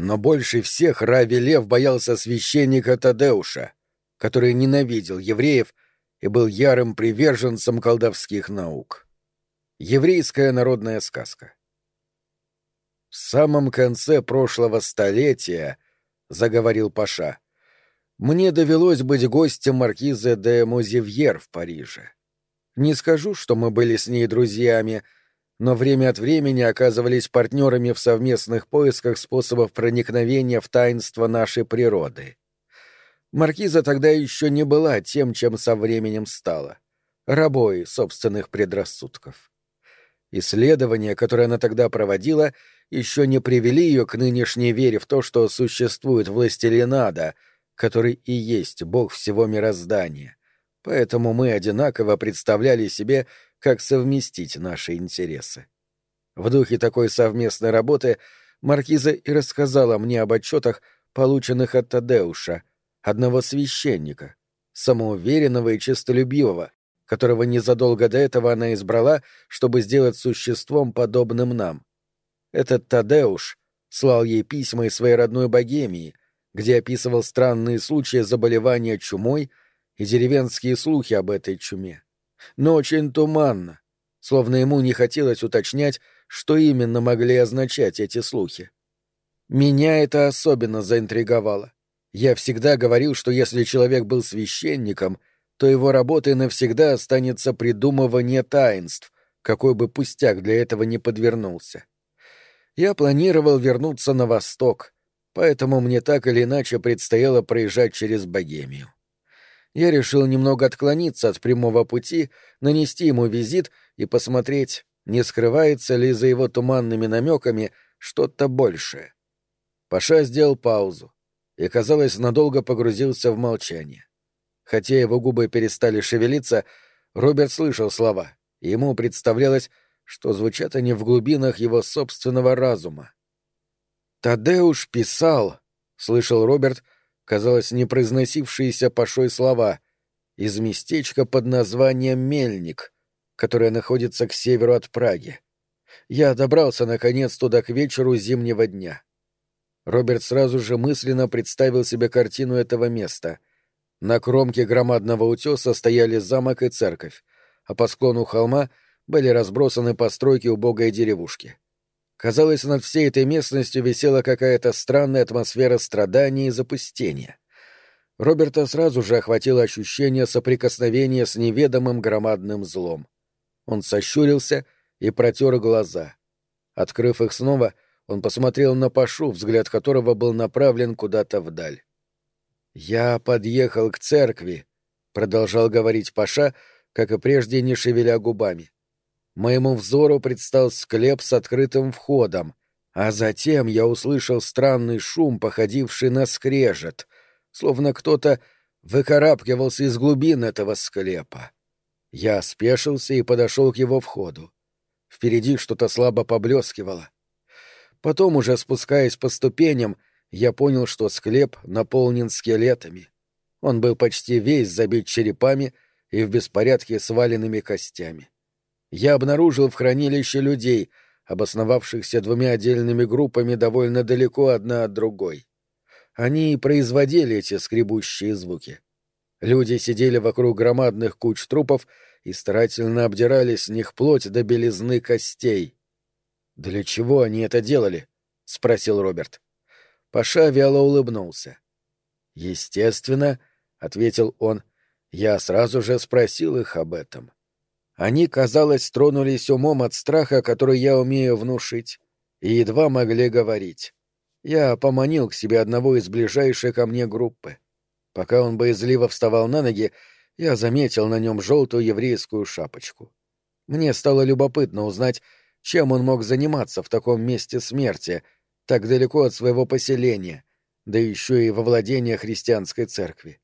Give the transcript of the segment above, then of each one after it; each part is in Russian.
Но больше всех Рави Лев боялся священника Тадеуша, который ненавидел евреев и был ярым приверженцем колдовских наук. Еврейская народная сказка. В самом конце прошлого столетия, — заговорил Паша, — мне довелось быть гостем маркизы де Музивьер в Париже. Не скажу, что мы были с ней друзьями, но время от времени оказывались партнерами в совместных поисках способов проникновения в таинство нашей природы. Маркиза тогда еще не была тем, чем со временем стала — рабой собственных предрассудков. Исследования, которые она тогда проводила, еще не привели ее к нынешней вере в то, что существует властелинада, который и есть Бог всего мироздания. Поэтому мы одинаково представляли себе, как совместить наши интересы. В духе такой совместной работы Маркиза и рассказала мне об отчетах, полученных от Тадеуша, одного священника, самоуверенного и честолюбивого, которого незадолго до этого она избрала, чтобы сделать существом, подобным нам. Этот Тадеуш слал ей письма из своей родной Богемии, где описывал странные случаи заболевания чумой и деревенские слухи об этой чуме. Но очень туманно, словно ему не хотелось уточнять, что именно могли означать эти слухи. Меня это особенно заинтриговало. Я всегда говорил, что если человек был священником, то его работой навсегда останется придумывание таинств, какой бы пустяк для этого не подвернулся. Я планировал вернуться на восток, поэтому мне так или иначе предстояло проезжать через Богемию. Я решил немного отклониться от прямого пути, нанести ему визит и посмотреть, не скрывается ли за его туманными намеками что-то большее. Паша сделал паузу и, казалось, надолго погрузился в молчание. Хотя его губы перестали шевелиться, Роберт слышал слова, и ему представлялось, что звучат они в глубинах его собственного разума. «Тадеуш писал», — слышал Роберт, казалось, не произносившиеся пошой слова, из местечка под названием Мельник, которое находится к северу от Праги. Я добрался, наконец, туда к вечеру зимнего дня. Роберт сразу же мысленно представил себе картину этого места — на кромке громадного утеса стояли замок и церковь, а по склону холма были разбросаны постройки убогой деревушки. Казалось, над всей этой местностью висела какая-то странная атмосфера страдания и запустения. Роберта сразу же охватило ощущение соприкосновения с неведомым громадным злом. Он сощурился и протер глаза. Открыв их снова, он посмотрел на Пашу, взгляд которого был направлен куда-то вдаль. «Я подъехал к церкви», — продолжал говорить Паша, как и прежде не шевеля губами. Моему взору предстал склеп с открытым входом, а затем я услышал странный шум, походивший на скрежет, словно кто-то выкарабкивался из глубин этого склепа. Я спешился и подошел к его входу. Впереди что-то слабо поблескивало. Потом, уже спускаясь по ступеням, я понял, что склеп наполнен скелетами. Он был почти весь забит черепами и в беспорядке сваленными костями. Я обнаружил в хранилище людей, обосновавшихся двумя отдельными группами довольно далеко одна от другой. Они и производили эти скребущие звуки. Люди сидели вокруг громадных куч трупов и старательно обдирали с них плоть до белизны костей. «Для чего они это делали?» — спросил Роберт. Паша вяло улыбнулся. «Естественно», — ответил он, — «я сразу же спросил их об этом. Они, казалось, тронулись умом от страха, который я умею внушить, и едва могли говорить. Я поманил к себе одного из ближайшей ко мне группы. Пока он боязливо вставал на ноги, я заметил на нем желтую еврейскую шапочку. Мне стало любопытно узнать, чем он мог заниматься в таком месте смерти — так далеко от своего поселения, да еще и во владение христианской церкви.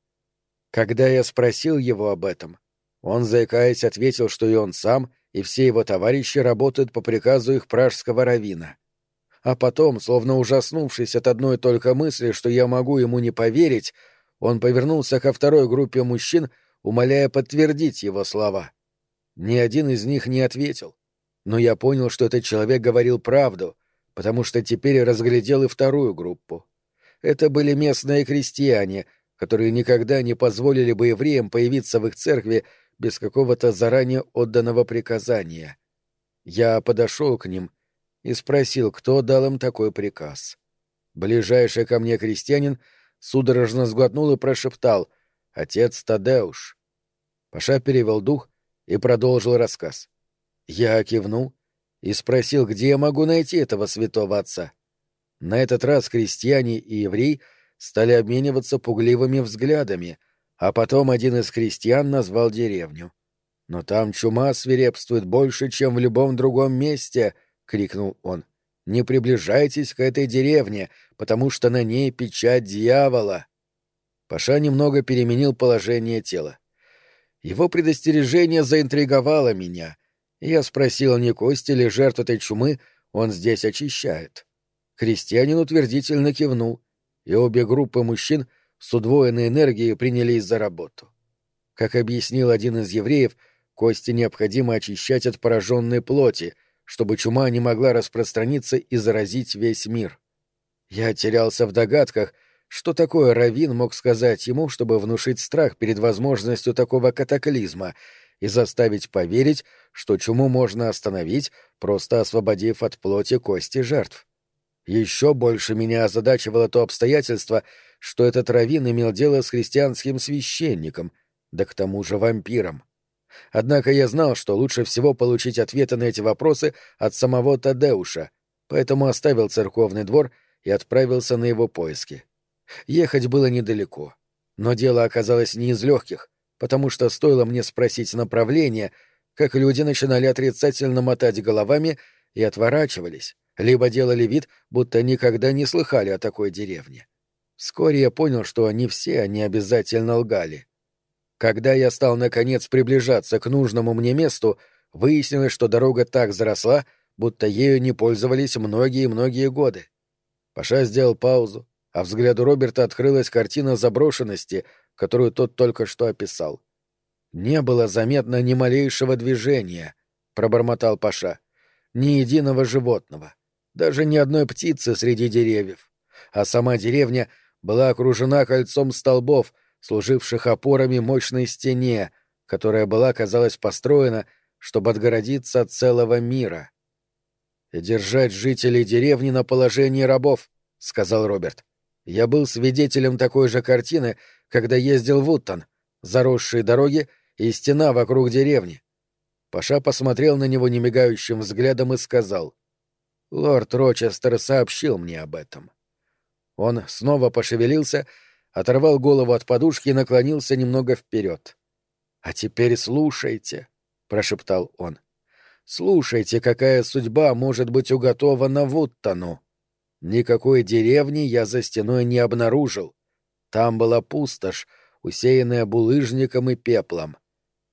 Когда я спросил его об этом, он, заикаясь, ответил, что и он сам, и все его товарищи работают по приказу их пражского равина. А потом, словно ужаснувшись от одной только мысли, что я могу ему не поверить, он повернулся ко второй группе мужчин, умоляя подтвердить его слова. Ни один из них не ответил. Но я понял, что этот человек говорил правду, потому что теперь разглядел и вторую группу. Это были местные крестьяне, которые никогда не позволили бы евреям появиться в их церкви без какого-то заранее отданного приказания. Я подошел к ним и спросил, кто дал им такой приказ. Ближайший ко мне крестьянин судорожно сглотнул и прошептал «Отец Тадеуш». Паша перевел дух и продолжил рассказ. Я кивнул и спросил, где я могу найти этого святого отца. На этот раз крестьяне и евреи стали обмениваться пугливыми взглядами, а потом один из крестьян назвал деревню. «Но там чума свирепствует больше, чем в любом другом месте!» — крикнул он. «Не приближайтесь к этой деревне, потому что на ней печать дьявола!» Паша немного переменил положение тела. Его предостережение заинтриговало меня, я спросил, не кости ли жертв этой чумы он здесь очищает. Крестьянин утвердительно кивнул, и обе группы мужчин с удвоенной энергией принялись за работу. Как объяснил один из евреев, кости необходимо очищать от пораженной плоти, чтобы чума не могла распространиться и заразить весь мир. Я терялся в догадках, что такое Равин мог сказать ему, чтобы внушить страх перед возможностью такого катаклизма и заставить поверить, что чуму можно остановить, просто освободив от плоти кости жертв. Еще больше меня озадачивало то обстоятельство, что этот раввин имел дело с христианским священником, да к тому же вампиром. Однако я знал, что лучше всего получить ответы на эти вопросы от самого Тадеуша, поэтому оставил церковный двор и отправился на его поиски. Ехать было недалеко, но дело оказалось не из легких, потому что стоило мне спросить направление, как люди начинали отрицательно мотать головами и отворачивались, либо делали вид, будто никогда не слыхали о такой деревне. Вскоре я понял, что они все они обязательно лгали. Когда я стал, наконец, приближаться к нужному мне месту, выяснилось, что дорога так заросла, будто ею не пользовались многие-многие годы. Паша сделал паузу, а взгляду Роберта открылась картина заброшенности, которую тот только что описал. «Не было заметно ни малейшего движения», — пробормотал Паша. «Ни единого животного даже ни одной птицы среди деревьев, а сама деревня была окружена кольцом столбов, служивших опорами мощной стене, которая была, казалось, построена, чтобы отгородиться от целого мира. «И держать жителей деревни на положении рабов», — сказал Роберт. «Я был свидетелем такой же картины, когда ездил в Уттон, заросшие дороги и стена вокруг деревни». Паша посмотрел на него немигающим взглядом и сказал — Лорд Рочестер сообщил мне об этом. Он снова пошевелился, оторвал голову от подушки и наклонился немного вперед. «А теперь слушайте», — прошептал он. «Слушайте, какая судьба может быть уготована Вуттону. Никакой деревни я за стеной не обнаружил. Там была пустошь, усеянная булыжником и пеплом.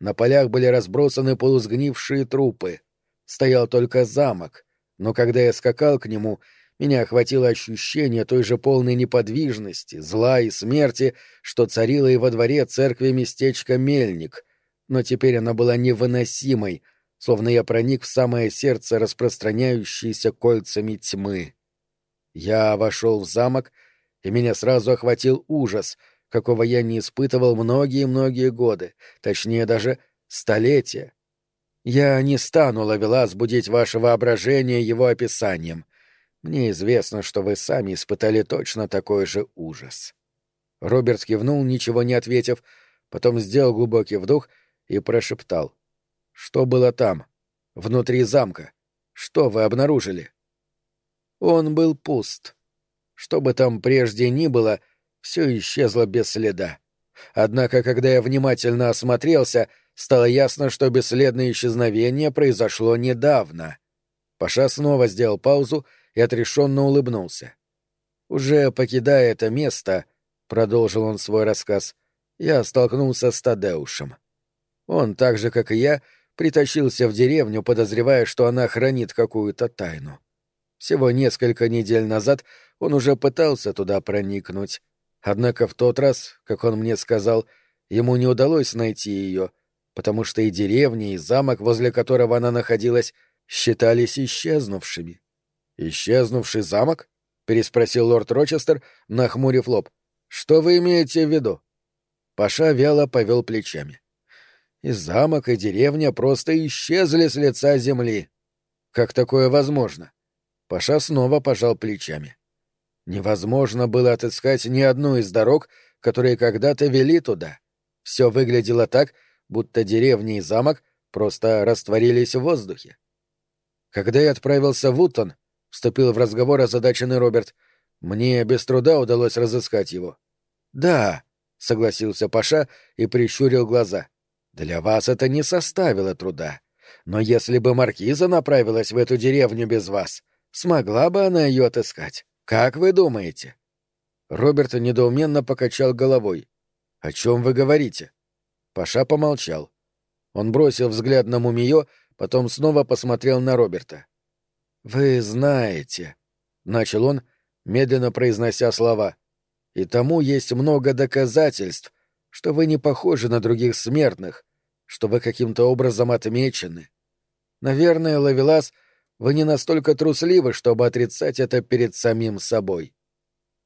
На полях были разбросаны полусгнившие трупы. Стоял только замок — но когда я скакал к нему, меня охватило ощущение той же полной неподвижности, зла и смерти, что царило и во дворе церкви местечка Мельник, но теперь она была невыносимой, словно я проник в самое сердце распространяющейся кольцами тьмы. Я вошел в замок, и меня сразу охватил ужас, какого я не испытывал многие-многие годы, точнее даже столетия. Я не стану, Лавелас, будить ваше воображение его описанием. Мне известно, что вы сами испытали точно такой же ужас. Роберт кивнул, ничего не ответив, потом сделал глубокий вдох и прошептал. «Что было там? Внутри замка? Что вы обнаружили?» Он был пуст. Что бы там прежде ни было, все исчезло без следа. Однако, когда я внимательно осмотрелся — стало ясно, что бесследное исчезновение произошло недавно. Паша снова сделал паузу и отрешенно улыбнулся. «Уже покидая это место», — продолжил он свой рассказ, — «я столкнулся с Тадеушем. Он, так же, как и я, притащился в деревню, подозревая, что она хранит какую-то тайну. Всего несколько недель назад он уже пытался туда проникнуть. Однако в тот раз, как он мне сказал, ему не удалось найти ее — потому что и деревня, и замок, возле которого она находилась, считались исчезнувшими. «Исчезнувший замок?» — переспросил лорд Рочестер, нахмурив лоб. «Что вы имеете в виду?» Паша вяло повел плечами. И замок, и деревня просто исчезли с лица земли. Как такое возможно? Паша снова пожал плечами. Невозможно было отыскать ни одну из дорог, которые когда-то вели туда. Все выглядело так, будто деревня и замок просто растворились в воздухе. Когда я отправился в Уттон, вступил в разговор озадаченный Роберт, мне без труда удалось разыскать его. Да, согласился Паша и прищурил глаза. Для вас это не составило труда. Но если бы маркиза направилась в эту деревню без вас, смогла бы она ее отыскать? Как вы думаете? Роберт недоуменно покачал головой. О чем вы говорите? Паша помолчал. Он бросил взгляд на мумиё, потом снова посмотрел на Роберта. «Вы знаете», — начал он, медленно произнося слова, — «и тому есть много доказательств, что вы не похожи на других смертных, что вы каким-то образом отмечены. Наверное, Лавелас, вы не настолько трусливы, чтобы отрицать это перед самим собой».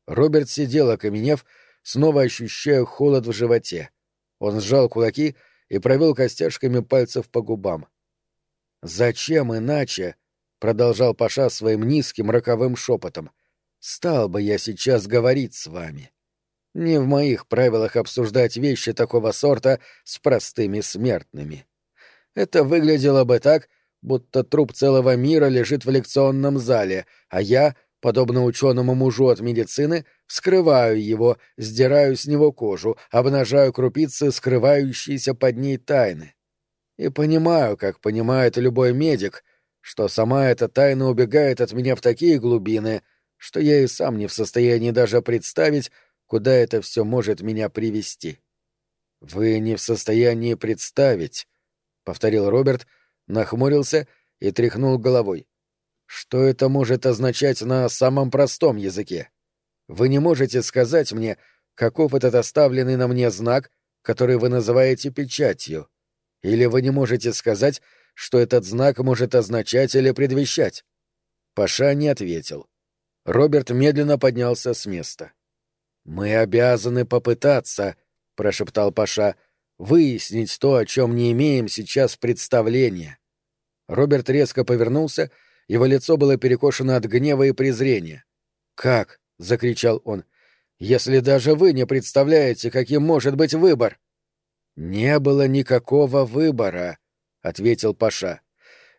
Роберт сидел, окаменев, снова ощущая холод в животе. Он сжал кулаки и провел костяшками пальцев по губам. «Зачем иначе?» — продолжал Паша своим низким роковым шепотом. «Стал бы я сейчас говорить с вами. Не в моих правилах обсуждать вещи такого сорта с простыми смертными. Это выглядело бы так, будто труп целого мира лежит в лекционном зале, а я — подобно ученому мужу от медицины, вскрываю его, сдираю с него кожу, обнажаю крупицы, скрывающиеся под ней тайны. И понимаю, как понимает любой медик, что сама эта тайна убегает от меня в такие глубины, что я и сам не в состоянии даже представить, куда это все может меня привести. «Вы не в состоянии представить», — повторил Роберт, нахмурился и тряхнул головой. Что это может означать на самом простом языке? Вы не можете сказать мне, каков этот оставленный на мне знак, который вы называете печатью. Или вы не можете сказать, что этот знак может означать или предвещать. Паша не ответил. Роберт медленно поднялся с места. «Мы обязаны попытаться», — прошептал Паша, — «выяснить то, о чем не имеем сейчас представления». Роберт резко повернулся его лицо было перекошено от гнева и презрения. «Как?» — закричал он. «Если даже вы не представляете, каким может быть выбор!» «Не было никакого выбора», — ответил Паша.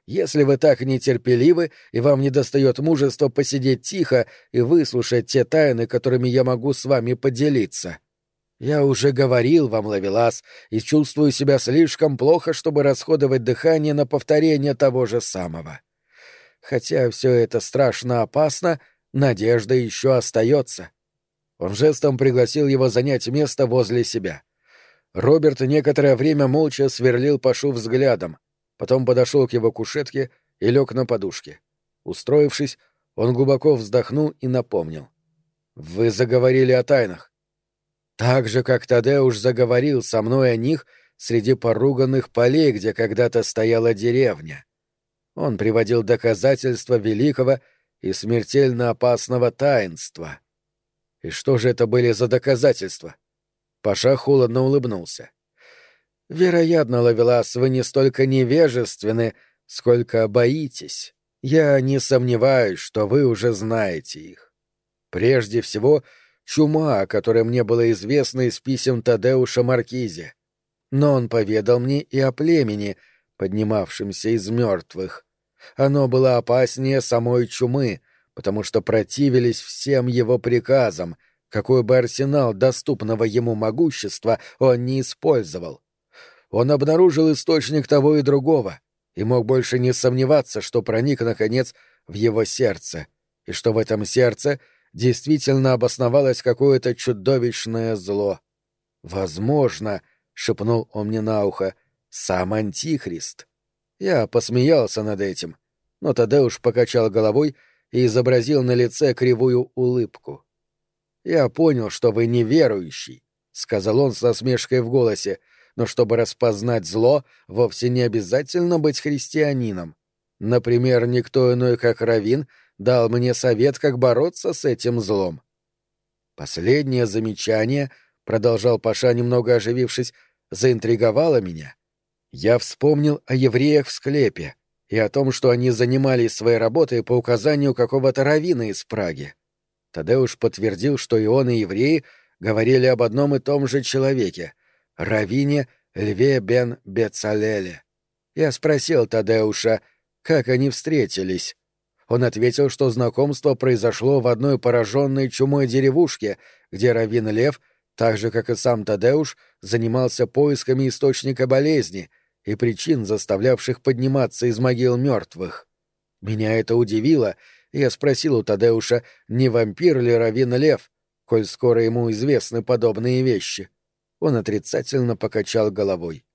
«Если вы так нетерпеливы и вам недостает мужества посидеть тихо и выслушать те тайны, которыми я могу с вами поделиться. Я уже говорил вам, Лавелас, и чувствую себя слишком плохо, чтобы расходовать дыхание на повторение того же самого. Хотя все это страшно опасно, надежда еще остается. Он жестом пригласил его занять место возле себя. Роберт некоторое время молча сверлил Пашу взглядом, потом подошел к его кушетке и лег на подушке. Устроившись, он глубоко вздохнул и напомнил. «Вы заговорили о тайнах. Так же, как Тадеуш заговорил со мной о них среди поруганных полей, где когда-то стояла деревня. Он приводил доказательства великого и смертельно опасного таинства. И что же это были за доказательства? Паша холодно улыбнулся. Вероятно, Лавелас, вы не столько невежественны, сколько боитесь. Я не сомневаюсь, что вы уже знаете их. Прежде всего, чума, о которой мне было известно из писем Тадеуша Маркизе. Но он поведал мне и о племени, поднимавшемся из мертвых. Оно было опаснее самой чумы, потому что противились всем его приказам, какой бы арсенал доступного ему могущества он не использовал. Он обнаружил источник того и другого и мог больше не сомневаться, что проник, наконец, в его сердце, и что в этом сердце действительно обосновалось какое-то чудовищное зло. «Возможно», — шепнул он мне на ухо, — «сам Антихрист». Я посмеялся над этим, но Тадеуш покачал головой и изобразил на лице кривую улыбку. «Я понял, что вы неверующий», — сказал он с насмешкой в голосе, «но чтобы распознать зло, вовсе не обязательно быть христианином. Например, никто иной, как Равин, дал мне совет, как бороться с этим злом. Последнее замечание, продолжал Паша, немного оживившись, заинтриговало меня. Я вспомнил о евреях в склепе и о том, что они занимались своей работой по указанию какого-то равина из Праги. Тадеуш подтвердил, что и он, и евреи говорили об одном и том же человеке — равине Льве бен Бецалеле. Я спросил Тадеуша, как они встретились. Он ответил, что знакомство произошло в одной пораженной чумой деревушке, где Равин Лев, так же, как и сам Тадеуш, занимался поисками источника болезни и причин, заставлявших подниматься из могил мертвых. Меня это удивило, я спросил у Тадеуша, не вампир ли Равин Лев, коль скоро ему известны подобные вещи. Он отрицательно покачал головой.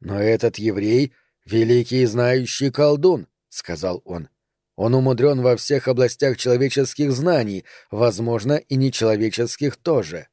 Но этот еврей — великий знающий колдун, — сказал он. Он умудрен во всех областях человеческих знаний, возможно, и нечеловеческих тоже.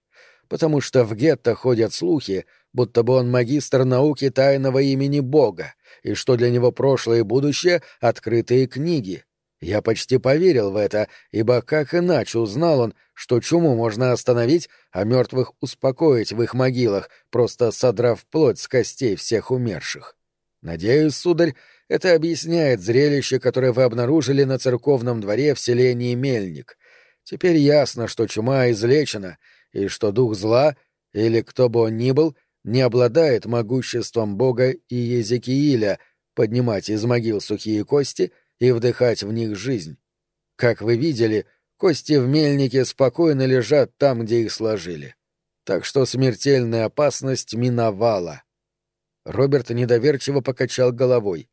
Потому что в гетто ходят слухи, будто бы он магистр науки тайного имени Бога, и что для него прошлое и будущее — открытые книги. Я почти поверил в это, ибо как иначе узнал он, что чуму можно остановить, а мертвых успокоить в их могилах, просто содрав плоть с костей всех умерших. Надеюсь, сударь, это объясняет зрелище, которое вы обнаружили на церковном дворе в селении Мельник. Теперь ясно, что чума излечена, и что дух зла, или кто бы он ни был, не обладает могуществом Бога и Езекииля поднимать из могил сухие кости и вдыхать в них жизнь. Как вы видели, кости в мельнике спокойно лежат там, где их сложили. Так что смертельная опасность миновала. Роберт недоверчиво покачал головой.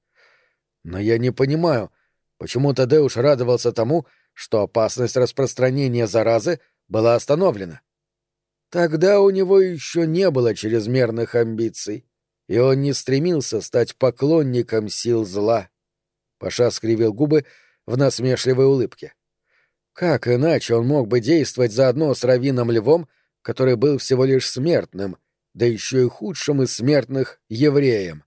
Но я не понимаю, почему Тадеуш радовался тому, что опасность распространения заразы была остановлена. Тогда у него еще не было чрезмерных амбиций, и он не стремился стать поклонником сил зла. Паша скривил губы в насмешливой улыбке. Как иначе он мог бы действовать заодно с Равином Львом, который был всего лишь смертным, да еще и худшим из смертных — евреем?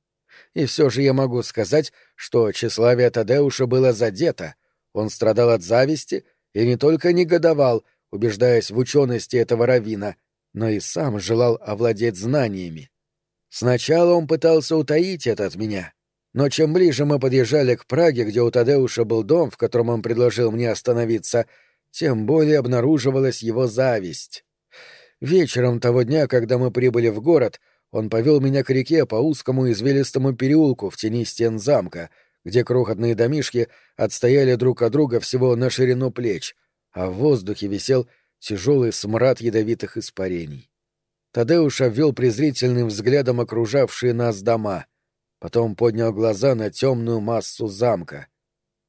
И все же я могу сказать, что тщеславие Тадеуша было задето, он страдал от зависти и не только негодовал, убеждаясь в учености этого равина, но и сам желал овладеть знаниями. Сначала он пытался утаить это от меня, но чем ближе мы подъезжали к Праге, где у Тадеуша был дом, в котором он предложил мне остановиться, тем более обнаруживалась его зависть. Вечером того дня, когда мы прибыли в город, он повел меня к реке по узкому извилистому переулку в тени стен замка, где крохотные домишки отстояли друг от друга всего на ширину плеч, а в воздухе висел тяжелый смрад ядовитых испарений. Тадеуш обвел презрительным взглядом окружавшие нас дома, потом поднял глаза на темную массу замка.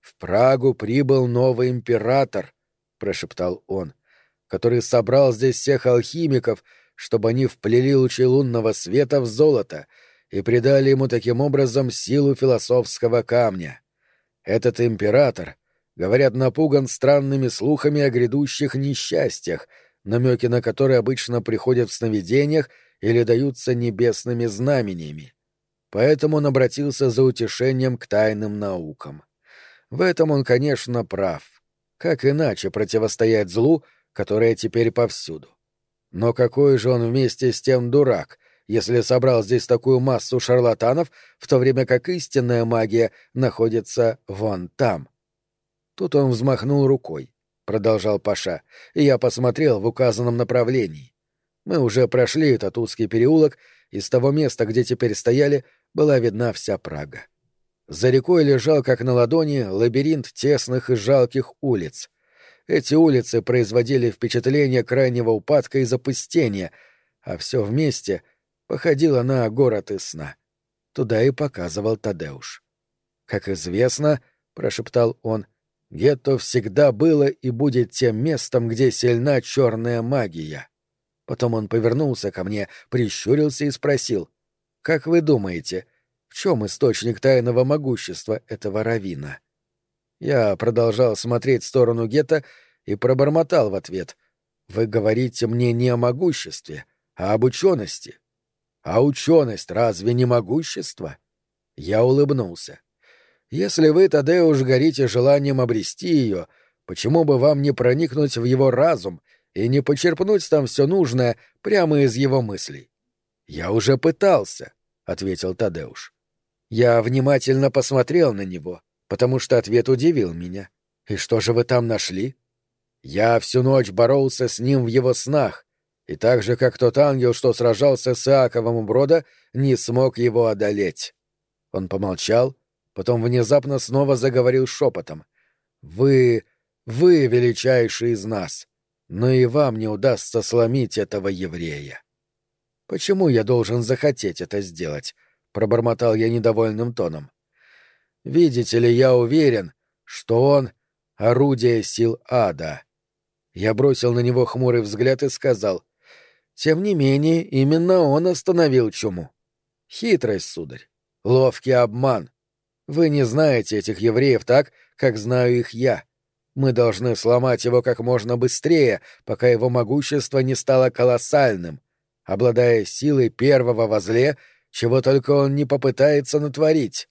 «В Прагу прибыл новый император», — прошептал он, — «который собрал здесь всех алхимиков, — чтобы они вплели лучи лунного света в золото и придали ему таким образом силу философского камня. Этот император, говорят, напуган странными слухами о грядущих несчастьях, намеки на которые обычно приходят в сновидениях или даются небесными знамениями. Поэтому он обратился за утешением к тайным наукам. В этом он, конечно, прав. Как иначе противостоять злу, которое теперь повсюду? Но какой же он вместе с тем дурак, если собрал здесь такую массу шарлатанов, в то время как истинная магия находится вон там? Тут он взмахнул рукой, продолжал Паша, и я посмотрел в указанном направлении. Мы уже прошли этот узкий переулок, и с того места, где теперь стояли, была видна вся Прага. За рекой лежал, как на ладони, лабиринт тесных и жалких улиц — эти улицы производили впечатление крайнего упадка и запустения, а все вместе походило на город из сна. Туда и показывал Тадеуш. «Как известно, — прошептал он, — гетто всегда было и будет тем местом, где сильна черная магия». Потом он повернулся ко мне, прищурился и спросил, «Как вы думаете, в чем источник тайного могущества этого равина?» Я продолжал смотреть в сторону гетто и пробормотал в ответ. «Вы говорите мне не о могуществе, а об учености. А ученость разве не могущество?» Я улыбнулся. «Если вы, Тадеуш, горите желанием обрести ее, Почему бы вам не проникнуть в его разум и не почерпнуть там все нужное прямо из его мыслей? Я уже пытался, ответил Тадеуш. Я внимательно посмотрел на него, потому что ответ удивил меня. И что же вы там нашли? Я всю ночь боролся с ним в его снах, и так же, как тот ангел, что сражался с Иаковом у брода, не смог его одолеть. Он помолчал, потом внезапно снова заговорил шепотом. «Вы вы величайший из нас, но и вам не удастся сломить этого еврея. Почему я должен захотеть это сделать? пробормотал я недовольным тоном. Видите ли, я уверен, что он — орудие сил ада. Я бросил на него хмурый взгляд и сказал, тем не менее, именно он остановил чуму. Хитрость, сударь, ловкий обман. Вы не знаете этих евреев так, как знаю их я. Мы должны сломать его как можно быстрее, пока его могущество не стало колоссальным, обладая силой первого возле, чего только он не попытается натворить.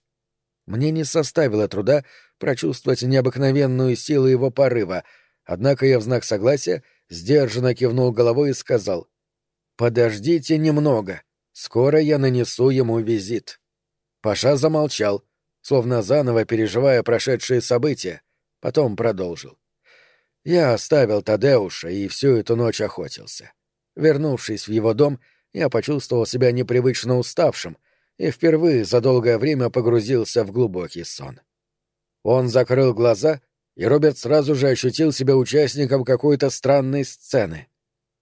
Мне не составило труда прочувствовать необыкновенную силу его порыва, однако я в знак согласия сдержанно кивнул головой и сказал «Подождите немного, скоро я нанесу ему визит». Паша замолчал, словно заново переживая прошедшие события, Потом продолжил. Я оставил Тадеуша и всю эту ночь охотился. Вернувшись в его дом, я почувствовал себя непривычно уставшим и впервые за долгое время погрузился в глубокий сон. Он закрыл глаза, и Роберт сразу же ощутил себя участником какой-то странной сцены.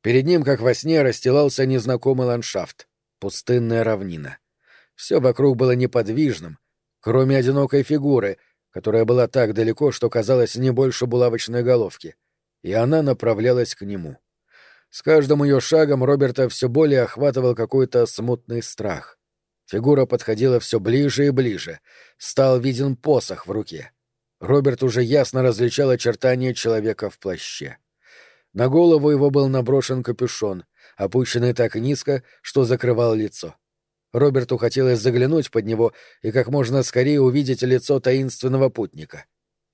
Перед ним, как во сне, расстилался незнакомый ландшафт — пустынная равнина. Все вокруг было неподвижным, кроме одинокой фигуры, которая была так далеко, что казалось не больше булавочной головки, и она направлялась к нему. С каждым ее шагом Роберта все более охватывал какой-то смутный страх. Фигура подходила все ближе и ближе. Стал виден посох в руке. Роберт уже ясно различал очертания человека в плаще. На голову его был наброшен капюшон, опущенный так низко, что закрывал лицо. Роберту хотелось заглянуть под него и как можно скорее увидеть лицо таинственного путника.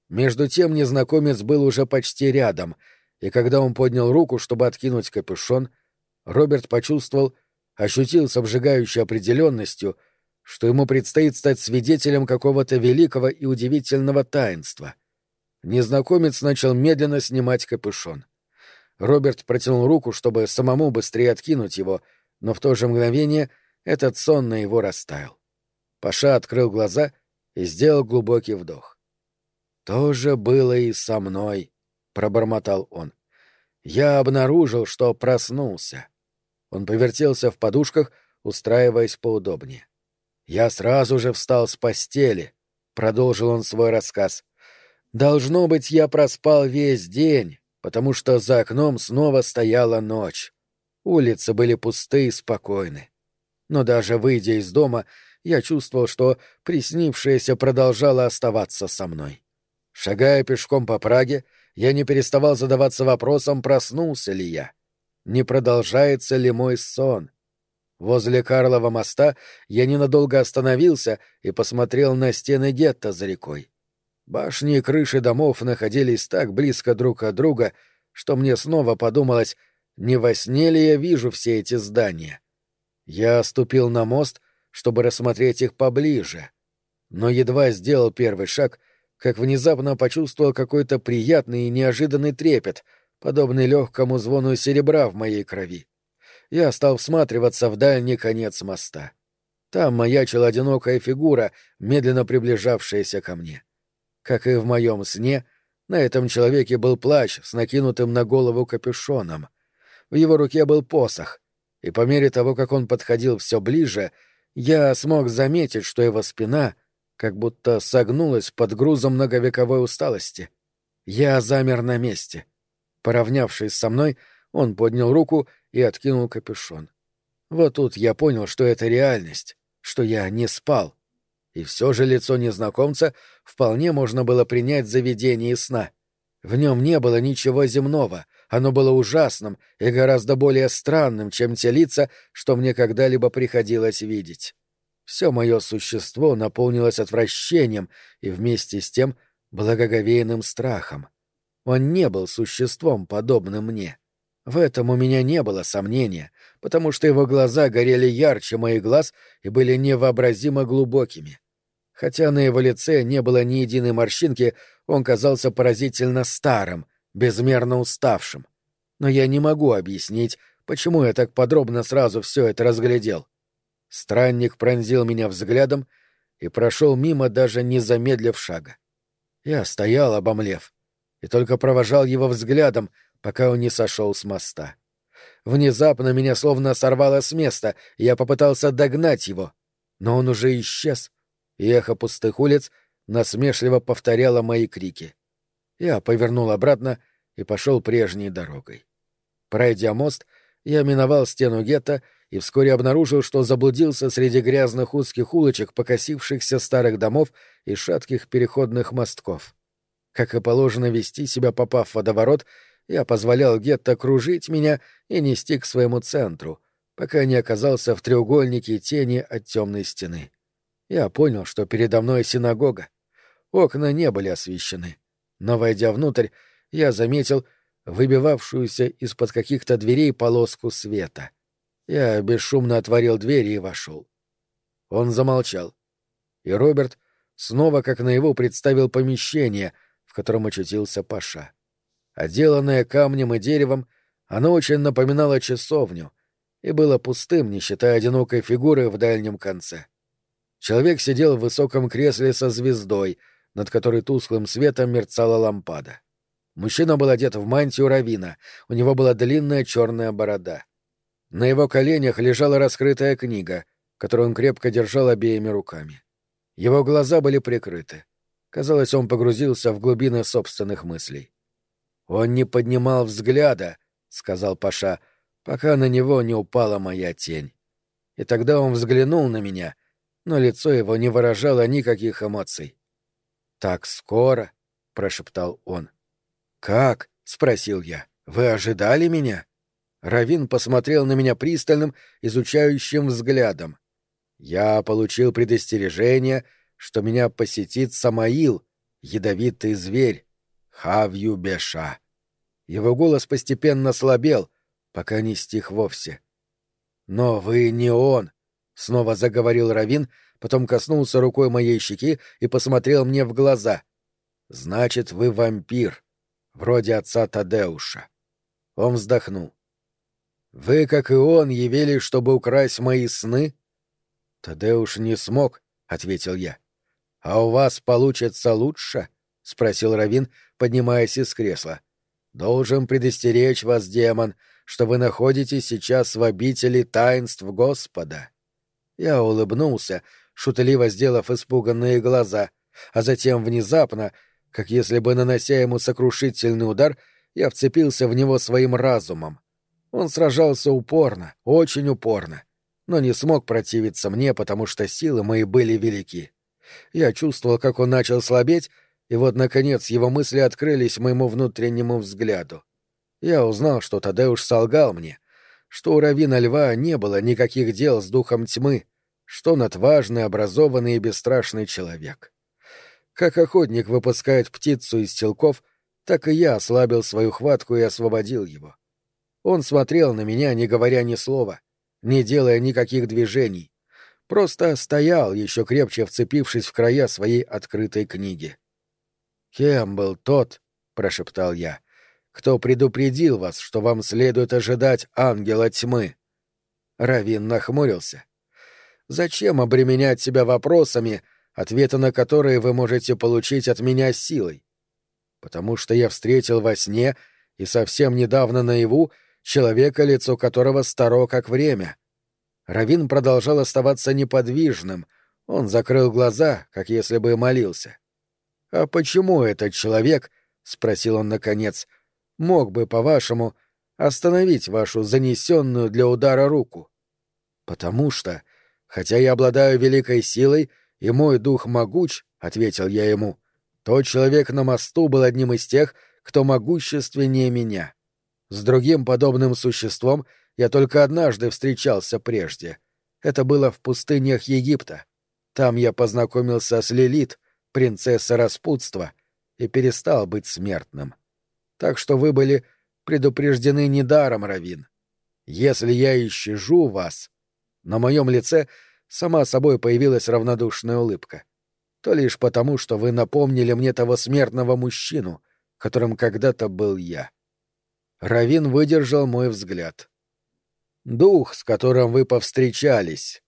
Между тем незнакомец был уже почти рядом, и когда он поднял руку, чтобы откинуть капюшон, Роберт почувствовал, ощутил с обжигающей определенностью, что ему предстоит стать свидетелем какого-то великого и удивительного таинства. Незнакомец начал медленно снимать капюшон. Роберт протянул руку, чтобы самому быстрее откинуть его, но в то же мгновение — этот сон на его растаял. Паша открыл глаза и сделал глубокий вдох. «То же было и со мной», — пробормотал он. «Я обнаружил, что проснулся». Он повертелся в подушках, устраиваясь поудобнее. «Я сразу же встал с постели», — продолжил он свой рассказ. «Должно быть, я проспал весь день, потому что за окном снова стояла ночь. Улицы были пусты и спокойны но даже выйдя из дома, я чувствовал, что приснившееся продолжало оставаться со мной. Шагая пешком по Праге, я не переставал задаваться вопросом, проснулся ли я, не продолжается ли мой сон. Возле Карлова моста я ненадолго остановился и посмотрел на стены гетто за рекой. Башни и крыши домов находились так близко друг от друга, что мне снова подумалось, не во сне ли я вижу все эти здания. Я ступил на мост, чтобы рассмотреть их поближе, но едва сделал первый шаг, как внезапно почувствовал какой-то приятный и неожиданный трепет, подобный легкому звону серебра в моей крови. Я стал всматриваться в дальний конец моста. Там маячила одинокая фигура, медленно приближавшаяся ко мне. Как и в моем сне, на этом человеке был плащ с накинутым на голову капюшоном. В его руке был посох, и по мере того, как он подходил все ближе, я смог заметить, что его спина как будто согнулась под грузом многовековой усталости. Я замер на месте. Поравнявшись со мной, он поднял руку и откинул капюшон. Вот тут я понял, что это реальность, что я не спал. И все же лицо незнакомца вполне можно было принять за видение сна. В нем не было ничего земного, оно было ужасным и гораздо более странным, чем те лица, что мне когда-либо приходилось видеть. Все мое существо наполнилось отвращением и вместе с тем благоговейным страхом. он не был существом, подобным мне. В этом у меня не было сомнения, потому что его глаза горели ярче моих глаз и были невообразимо глубокими. Хотя на его лице не было ни единой морщинки, он казался поразительно старым, безмерно уставшим. Но я не могу объяснить, почему я так подробно сразу все это разглядел. Странник пронзил меня взглядом и прошел мимо, даже не замедлив шага. Я стоял, обомлев, и только провожал его взглядом, пока он не сошел с моста. Внезапно меня словно сорвало с места, и я попытался догнать его, но он уже исчез, и эхо пустых улиц насмешливо повторяло мои крики. Я повернул обратно и пошел прежней дорогой. Пройдя мост, я миновал стену гетто и вскоре обнаружил, что заблудился среди грязных узких улочек, покосившихся старых домов и шатких переходных мостков. Как и положено вести себя, попав в водоворот, я позволял гетто кружить меня и нести к своему центру, пока не оказался в треугольнике тени от темной стены. Я понял, что передо мной синагога. Окна не были освещены, но, войдя внутрь, я заметил выбивавшуюся из-под каких-то дверей полоску света. Я бесшумно отворил дверь и вошел. Он замолчал. И Роберт снова как наяву представил помещение, в котором очутился Паша. Отделанное камнем и деревом, оно очень напоминало часовню и было пустым, не считая одинокой фигуры в дальнем конце. Человек сидел в высоком кресле со звездой, над которой тусклым светом мерцала лампада. Мужчина был одет в мантию равина, у него была длинная черная борода. На его коленях лежала раскрытая книга, которую он крепко держал обеими руками. Его глаза были прикрыты. Казалось, он погрузился в глубины собственных мыслей. «Он не поднимал взгляда», — сказал Паша, — «пока на него не упала моя тень. И тогда он взглянул на меня, но лицо его не выражало никаких эмоций. «Так скоро?» — прошептал он. «Как?» — спросил я. «Вы ожидали меня?» Равин посмотрел на меня пристальным, изучающим взглядом. Я получил предостережение, что меня посетит Самаил, ядовитый зверь, Хавью Беша. Его голос постепенно слабел, пока не стих вовсе. «Но вы не он», — снова заговорил Равин, потом коснулся рукой моей щеки и посмотрел мне в глаза. «Значит, вы вампир вроде отца Тадеуша. Он вздохнул. «Вы, как и он, явились, чтобы украсть мои сны?» «Тадеуш не смог», — ответил я. «А у вас получится лучше?» — спросил Равин, поднимаясь из кресла. «Должен предостеречь вас, демон, что вы находитесь сейчас в обители таинств Господа». Я улыбнулся, шутливо сделав испуганные глаза, а затем внезапно как если бы, нанося ему сокрушительный удар, я вцепился в него своим разумом. Он сражался упорно, очень упорно, но не смог противиться мне, потому что силы мои были велики. Я чувствовал, как он начал слабеть, и вот, наконец, его мысли открылись моему внутреннему взгляду. Я узнал, что Тадеуш солгал мне, что у Равина Льва не было никаких дел с духом тьмы, что он отважный, образованный и бесстрашный человек. Как охотник выпускает птицу из телков, так и я ослабил свою хватку и освободил его. Он смотрел на меня, не говоря ни слова, не делая никаких движений, просто стоял, еще крепче вцепившись в края своей открытой книги. «Кем был тот, — прошептал я, — кто предупредил вас, что вам следует ожидать ангела тьмы?» Равин нахмурился. «Зачем обременять себя вопросами, — ответы на которые вы можете получить от меня силой. Потому что я встретил во сне и совсем недавно наяву человека, лицо которого старо как время. Равин продолжал оставаться неподвижным, он закрыл глаза, как если бы молился. «А почему этот человек, — спросил он наконец, — мог бы, по-вашему, остановить вашу занесенную для удара руку? Потому что, хотя я обладаю великой силой, — и мой дух могуч, — ответил я ему, — тот человек на мосту был одним из тех, кто могущественнее меня. С другим подобным существом я только однажды встречался прежде. Это было в пустынях Египта. Там я познакомился с Лилит, принцессой распутства, и перестал быть смертным. Так что вы были предупреждены недаром, Равин. Если я и щажу вас, на моем лице сама собой появилась равнодушная улыбка, то лишь потому, что вы напомнили мне того смертного мужчину, которым когда-то был я. Равин выдержал мой взгляд. Дух, с которым вы повстречались.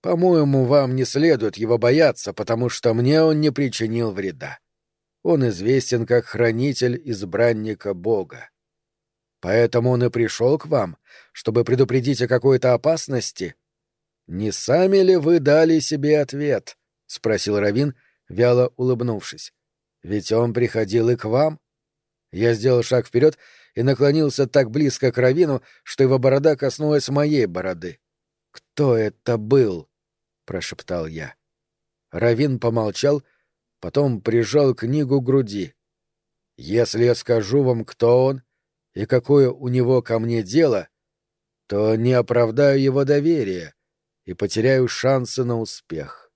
По-моему, вам не следует его бояться, потому что мне он не причинил вреда. Он известен как хранитель избранника Бога. Поэтому он и пришел к вам, чтобы предупредить о какой-то опасности. Не сами ли вы дали себе ответ? — спросил Равин, вяло улыбнувшись. — Ведь он приходил и к вам. Я сделал шаг вперед и наклонился так близко к Равину, что его борода коснулась моей бороды. «Кто это был?» — прошептал я. Равин помолчал, потом прижал книгу к груди. «Если я скажу вам, кто он и какое у него ко мне дело, то не оправдаю его доверие и потеряю шансы на успех».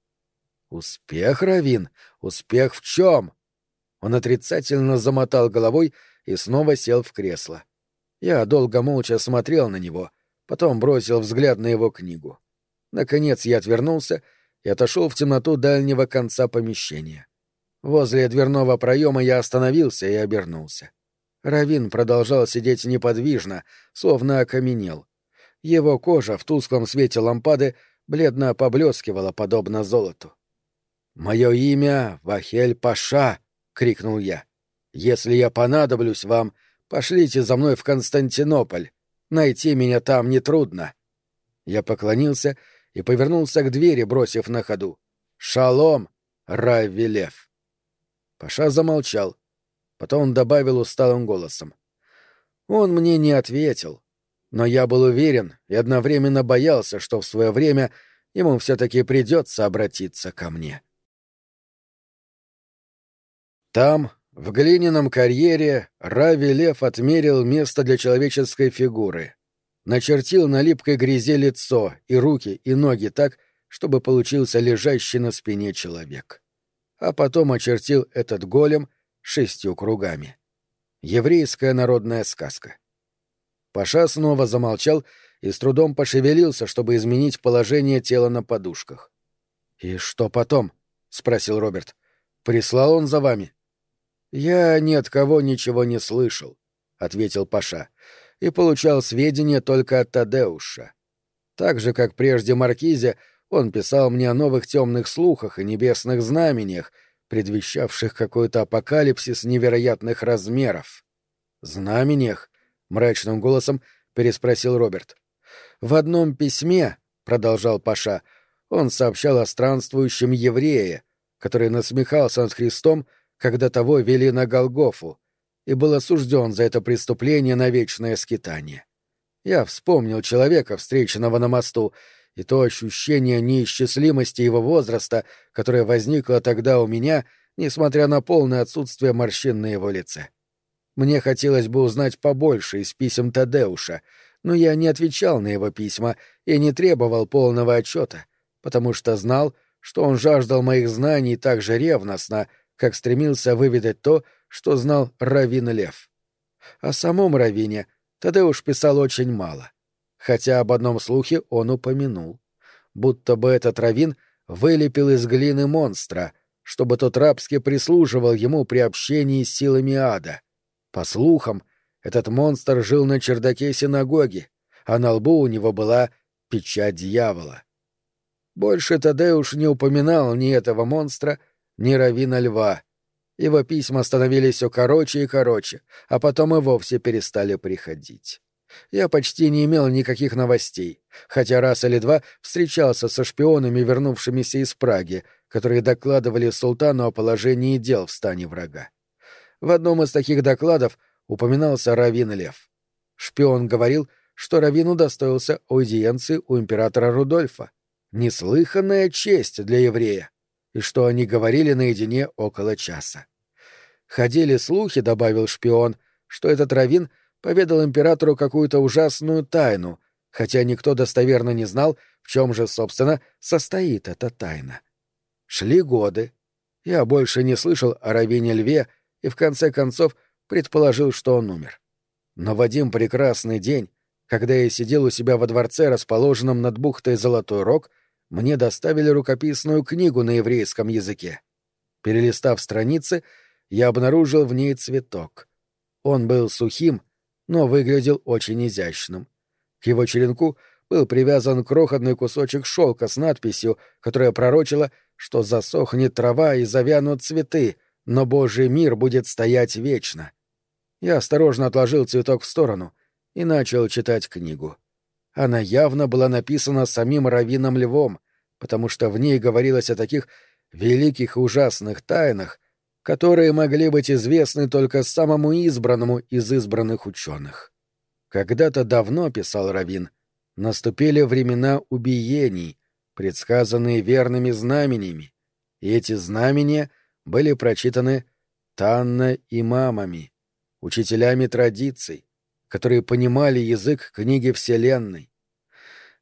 «Успех, Равин? Успех в чем?» Он отрицательно замотал головой и снова сел в кресло. Я долго молча смотрел на него, потом бросил взгляд на его книгу. Наконец я отвернулся и отошел в темноту дальнего конца помещения. Возле дверного проема я остановился и обернулся. Равин продолжал сидеть неподвижно, словно окаменел. Его кожа в тусклом свете лампады бледно поблескивала, подобно золоту. «Мое имя Вахель Паша!» — крикнул я. Если я понадоблюсь вам, пошлите за мной в Константинополь. Найти меня там нетрудно. Я поклонился и повернулся к двери, бросив на ходу. «Шалом, Равилев!» Паша замолчал. Потом он добавил усталым голосом. Он мне не ответил, но я был уверен и одновременно боялся, что в свое время ему все-таки придется обратиться ко мне. Там, в глиняном карьере Рави Лев отмерил место для человеческой фигуры. Начертил на липкой грязи лицо и руки, и ноги так, чтобы получился лежащий на спине человек. А потом очертил этот голем шестью кругами. Еврейская народная сказка. Паша снова замолчал и с трудом пошевелился, чтобы изменить положение тела на подушках. «И что потом?» — спросил Роберт. «Прислал он за вами?» «Я ни от кого ничего не слышал», — ответил Паша, — «и получал сведения только от Тадеуша. Так же, как прежде Маркизе, он писал мне о новых темных слухах и небесных знамениях, предвещавших какой-то апокалипсис невероятных размеров». «Знамениях?» — мрачным голосом переспросил Роберт. «В одном письме», — продолжал Паша, — он сообщал о странствующем еврее, который насмехался над Христом, — когда того вели на Голгофу, и был осужден за это преступление на вечное скитание. Я вспомнил человека, встреченного на мосту, и то ощущение неисчислимости его возраста, которое возникло тогда у меня, несмотря на полное отсутствие морщин на его лице. Мне хотелось бы узнать побольше из писем Тадеуша, но я не отвечал на его письма и не требовал полного отчета, потому что знал, что он жаждал моих знаний так же ревностно, как стремился выведать то, что знал Равин Лев. О самом Равине Тадеуш писал очень мало, хотя об одном слухе он упомянул. Будто бы этот Равин вылепил из глины монстра, чтобы тот рабски прислуживал ему при общении с силами ада. По слухам, этот монстр жил на чердаке синагоги, а на лбу у него была печать дьявола. Больше Тадеуш не упоминал ни этого монстра, ни Равина Льва. Его письма становились все короче и короче, а потом и вовсе перестали приходить. Я почти не имел никаких новостей, хотя раз или два встречался со шпионами, вернувшимися из Праги, которые докладывали султану о положении дел в стане врага. В одном из таких докладов упоминался Равин Лев. Шпион говорил, что Равин удостоился аудиенции у императора Рудольфа. Неслыханная честь для еврея и что они говорили наедине около часа. Ходили слухи, добавил шпион, что этот Равин поведал императору какую-то ужасную тайну, хотя никто достоверно не знал, в чем же, собственно, состоит эта тайна. Шли годы. Я больше не слышал о Равине Льве и, в конце концов, предположил, что он умер. Но в один прекрасный день, когда я сидел у себя во дворце, расположенном над бухтой Золотой Рог, мне доставили рукописную книгу на еврейском языке. Перелистав страницы, я обнаружил в ней цветок. Он был сухим, но выглядел очень изящным. К его черенку был привязан крохотный кусочек шелка с надписью, которая пророчила, что засохнет трава и завянут цветы, но Божий мир будет стоять вечно. Я осторожно отложил цветок в сторону и начал читать книгу. Она явно была написана самим Равином Львом, потому что в ней говорилось о таких великих и ужасных тайнах, которые могли быть известны только самому избранному из избранных ученых. Когда-то давно, писал Равин, наступили времена убиений, предсказанные верными знамениями, и эти знамения были прочитаны Танна и мамами, учителями традиций, которые понимали язык книги Вселенной.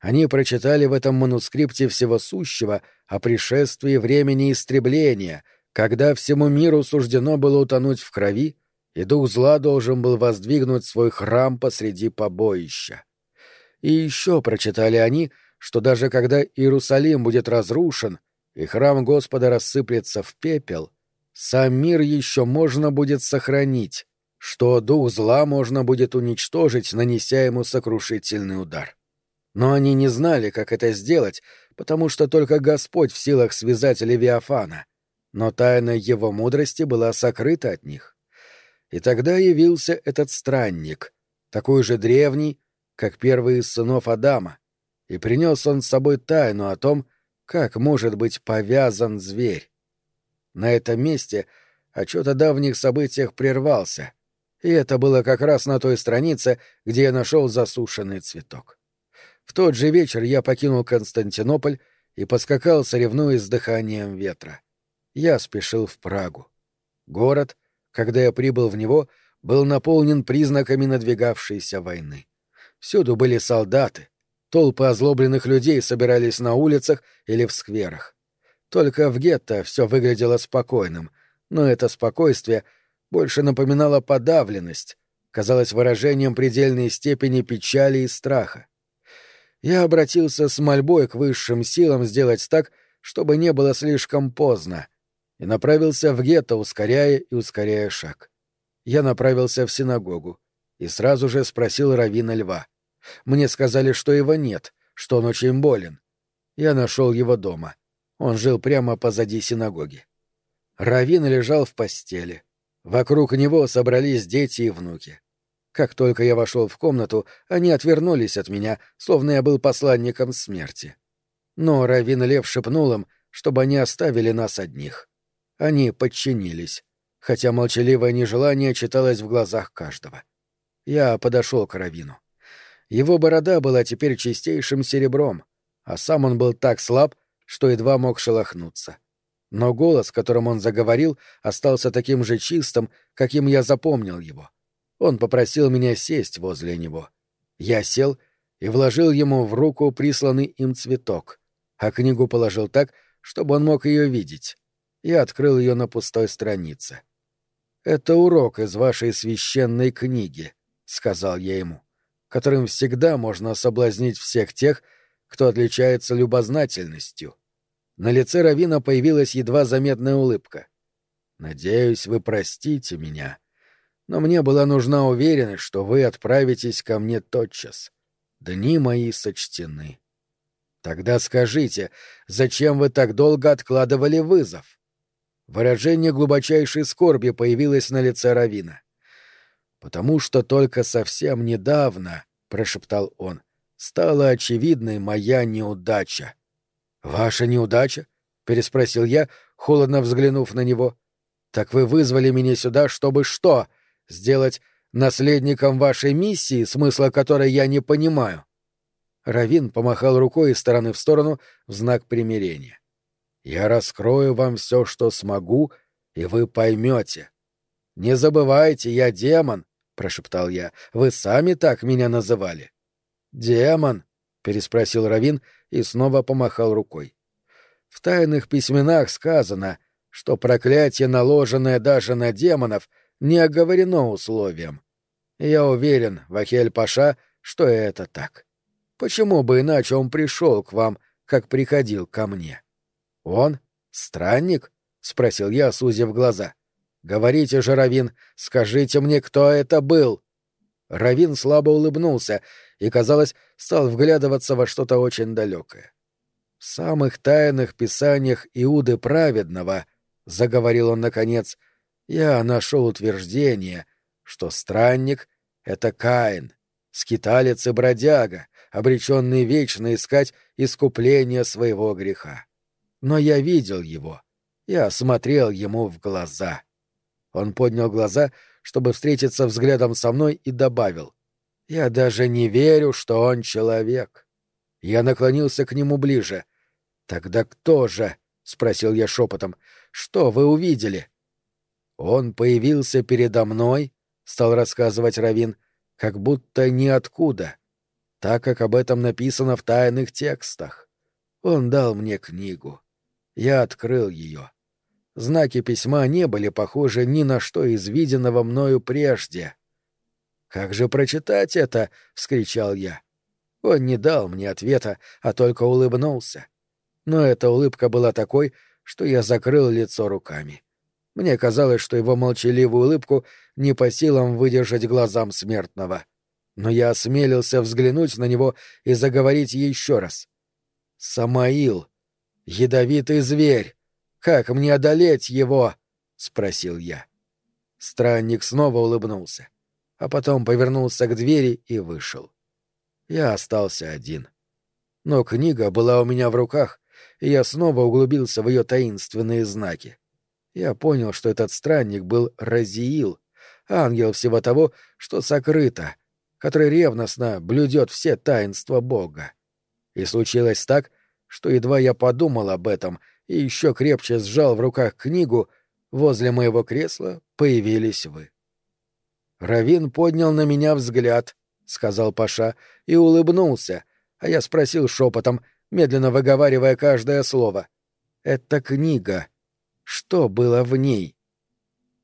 Они прочитали в этом манускрипте всего сущего о пришествии времени истребления, когда всему миру суждено было утонуть в крови, и дух зла должен был воздвигнуть свой храм посреди побоища. И еще прочитали они, что даже когда Иерусалим будет разрушен, и храм Господа рассыплется в пепел, сам мир еще можно будет сохранить, что дух зла можно будет уничтожить, нанеся ему сокрушительный удар. Но они не знали, как это сделать, потому что только Господь в силах связать Левиафана, но тайна его мудрости была сокрыта от них. И тогда явился этот странник, такой же древний, как первый из сынов Адама, и принес он с собой тайну о том, как может быть повязан зверь. На этом месте отчет о давних событиях прервался, и это было как раз на той странице, где я нашел засушенный цветок. В тот же вечер я покинул Константинополь и поскакал, соревнуясь с дыханием ветра. Я спешил в Прагу. Город, когда я прибыл в него, был наполнен признаками надвигавшейся войны. Всюду были солдаты, толпы озлобленных людей собирались на улицах или в скверах. Только в гетто все выглядело спокойным, но это спокойствие — больше напоминала подавленность, казалось выражением предельной степени печали и страха. Я обратился с мольбой к высшим силам сделать так, чтобы не было слишком поздно, и направился в гетто, ускоряя и ускоряя шаг. Я направился в синагогу и сразу же спросил Равина Льва. Мне сказали, что его нет, что он очень болен. Я нашел его дома. Он жил прямо позади синагоги. Равин лежал в постели. Вокруг него собрались дети и внуки. Как только я вошел в комнату, они отвернулись от меня, словно я был посланником смерти. Но Равин Лев шепнул им, чтобы они оставили нас одних. Они подчинились, хотя молчаливое нежелание читалось в глазах каждого. Я подошел к Равину. Его борода была теперь чистейшим серебром, а сам он был так слаб, что едва мог шелохнуться. — но голос, которым он заговорил, остался таким же чистым, каким я запомнил его. Он попросил меня сесть возле него. Я сел и вложил ему в руку присланный им цветок, а книгу положил так, чтобы он мог ее видеть. Я открыл ее на пустой странице. «Это урок из вашей священной книги», — сказал я ему, «которым всегда можно соблазнить всех тех, кто отличается любознательностью. На лице Равина появилась едва заметная улыбка. «Надеюсь, вы простите меня, но мне была нужна уверенность, что вы отправитесь ко мне тотчас. Дни мои сочтены. Тогда скажите, зачем вы так долго откладывали вызов?» Выражение глубочайшей скорби появилось на лице Равина. «Потому что только совсем недавно, — прошептал он, — стала очевидной моя неудача. «Ваша неудача?» — переспросил я, холодно взглянув на него. «Так вы вызвали меня сюда, чтобы что? Сделать наследником вашей миссии, смысла которой я не понимаю?» Равин помахал рукой из стороны в сторону в знак примирения. «Я раскрою вам все, что смогу, и вы поймете. Не забывайте, я демон», — прошептал я. «Вы сами так меня называли». «Демон», — переспросил Равин и снова помахал рукой. В тайных письменах сказано, что проклятие, наложенное даже на демонов, не оговорено условием. Я уверен, Вахель-Паша, что это так. Почему бы иначе он пришел к вам, как приходил ко мне? Он? Странник? — спросил я, сузив глаза. — Говорите же, Равин, скажите мне, кто это был? Равин слабо улыбнулся и, казалось, стал вглядываться во что-то очень далекое. В самых тайных писаниях Иуды Праведного, — заговорил он наконец, — я нашел утверждение, что странник — это Каин, скиталец и бродяга, обреченный вечно искать искупление своего греха. Но я видел его, я смотрел ему в глаза. Он поднял глаза, чтобы встретиться взглядом со мной, и добавил. «Я даже не верю, что он человек». Я наклонился к нему ближе. «Тогда кто же?» — спросил я шепотом. «Что вы увидели?» «Он появился передо мной», — стал рассказывать Равин, — «как будто ниоткуда, так как об этом написано в тайных текстах. Он дал мне книгу. Я открыл ее. Знаки письма не были похожи ни на что из виденного мною прежде. «Как же прочитать это?» — вскричал я. Он не дал мне ответа, а только улыбнулся. Но эта улыбка была такой, что я закрыл лицо руками. Мне казалось, что его молчаливую улыбку не по силам выдержать глазам смертного. Но я осмелился взглянуть на него и заговорить еще раз. «Самаил! Ядовитый зверь! Как мне одолеть его?» — спросил я. Странник снова улыбнулся, а потом повернулся к двери и вышел. Я остался один. Но книга была у меня в руках, и я снова углубился в ее таинственные знаки. Я понял, что этот странник был Разиил, ангел всего того, что сокрыто, который ревностно блюдет все таинства Бога. И случилось так, что едва я подумал об этом и еще крепче сжал в руках книгу, возле моего кресла появились вы. Равин поднял на меня взгляд, — сказал Паша, и улыбнулся, а я спросил шепотом, медленно выговаривая каждое слово. «Это книга. Что было в ней?»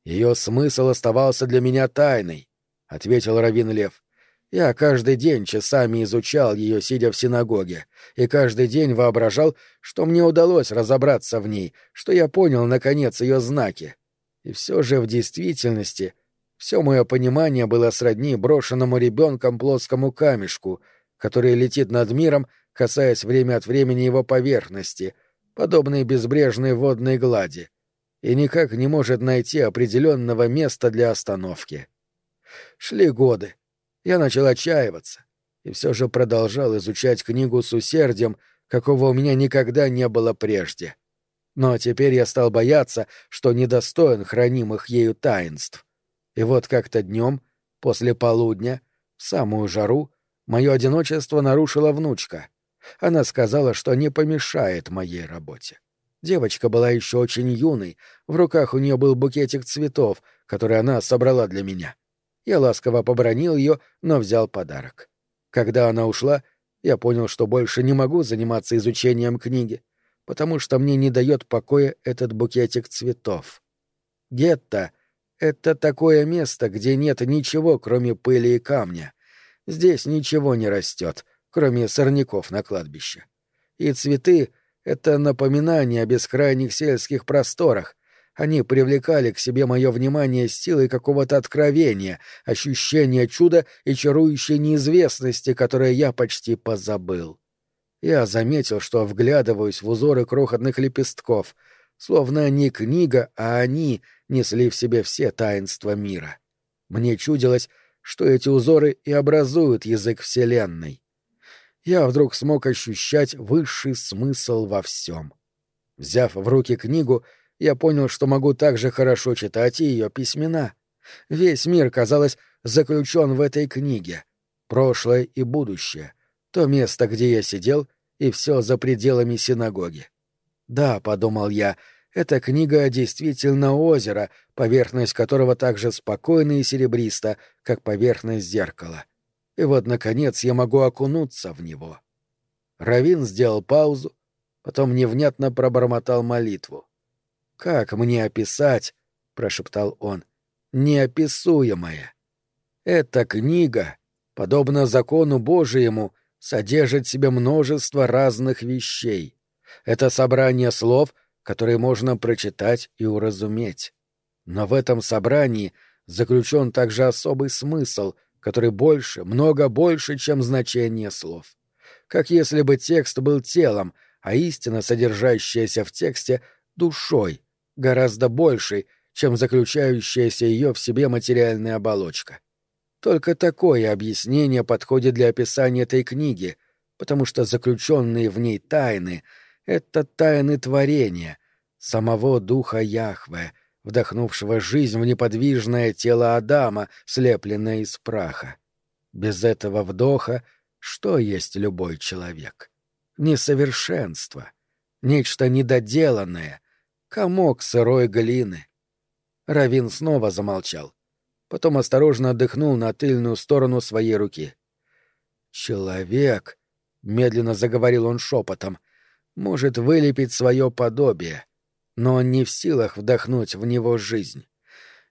«Ее смысл оставался для меня тайной», — ответил Равин Лев. «Я каждый день часами изучал ее, сидя в синагоге, и каждый день воображал, что мне удалось разобраться в ней, что я понял, наконец, ее знаки. И все же в действительности все мое понимание было сродни брошенному ребенком плоскому камешку, который летит над миром, касаясь время от времени его поверхности, подобной безбрежной водной глади, и никак не может найти определенного места для остановки. Шли годы. Я начал отчаиваться, и все же продолжал изучать книгу с усердием, какого у меня никогда не было прежде. Но теперь я стал бояться, что недостоин хранимых ею таинств. И вот как-то днем, после полудня, в самую жару, мое одиночество нарушила внучка. Она сказала, что не помешает моей работе. Девочка была еще очень юной, в руках у нее был букетик цветов, который она собрала для меня. Я ласково побронил ее, но взял подарок. Когда она ушла, я понял, что больше не могу заниматься изучением книги, потому что мне не дает покоя этот букетик цветов. Гетто — это такое место, где нет ничего, кроме пыли и камня. Здесь ничего не растет, кроме сорняков на кладбище. И цветы — это напоминание о бескрайних сельских просторах. Они привлекали к себе мое внимание силой какого-то откровения, ощущения чуда и чарующей неизвестности, которое я почти позабыл. Я заметил, что вглядываюсь в узоры крохотных лепестков, словно не книга, а они несли в себе все таинства мира. Мне чудилось, что эти узоры и образуют язык Вселенной. Я вдруг смог ощущать высший смысл во всем. Взяв в руки книгу, я понял, что могу также хорошо читать и ее письмена. Весь мир, казалось, заключен в этой книге. Прошлое и будущее. То место, где я сидел, и все за пределами синагоги. Да, — подумал я, эта книга действительно озеро, поверхность которого так же спокойна и серебриста, как поверхность зеркала. И вот, наконец, я могу окунуться в него. Равин сделал паузу, потом невнятно пробормотал молитву. «Как мне описать?» — прошептал он. неописуемое. Эта книга, подобно закону Божьему, содержит в себе множество разных вещей. Это собрание слов, которые можно прочитать и уразуметь. Но в этом собрании заключен также особый смысл, который больше, много больше, чем значение слов. Как если бы текст был телом, а истина, содержащаяся в тексте, — душой, гораздо большей, чем заключающаяся ее в себе материальная оболочка. Только такое объяснение подходит для описания этой книги, потому что заключенные в ней тайны — это тайны творения, самого духа Яхве, вдохнувшего жизнь в неподвижное тело Адама, слепленное из праха. Без этого вдоха что есть любой человек? Несовершенство, нечто недоделанное, комок сырой глины. Равин снова замолчал. Потом осторожно отдохнул на тыльную сторону своей руки. «Человек», — медленно заговорил он шепотом, — «может вылепить свое подобие, но он не в силах вдохнуть в него жизнь.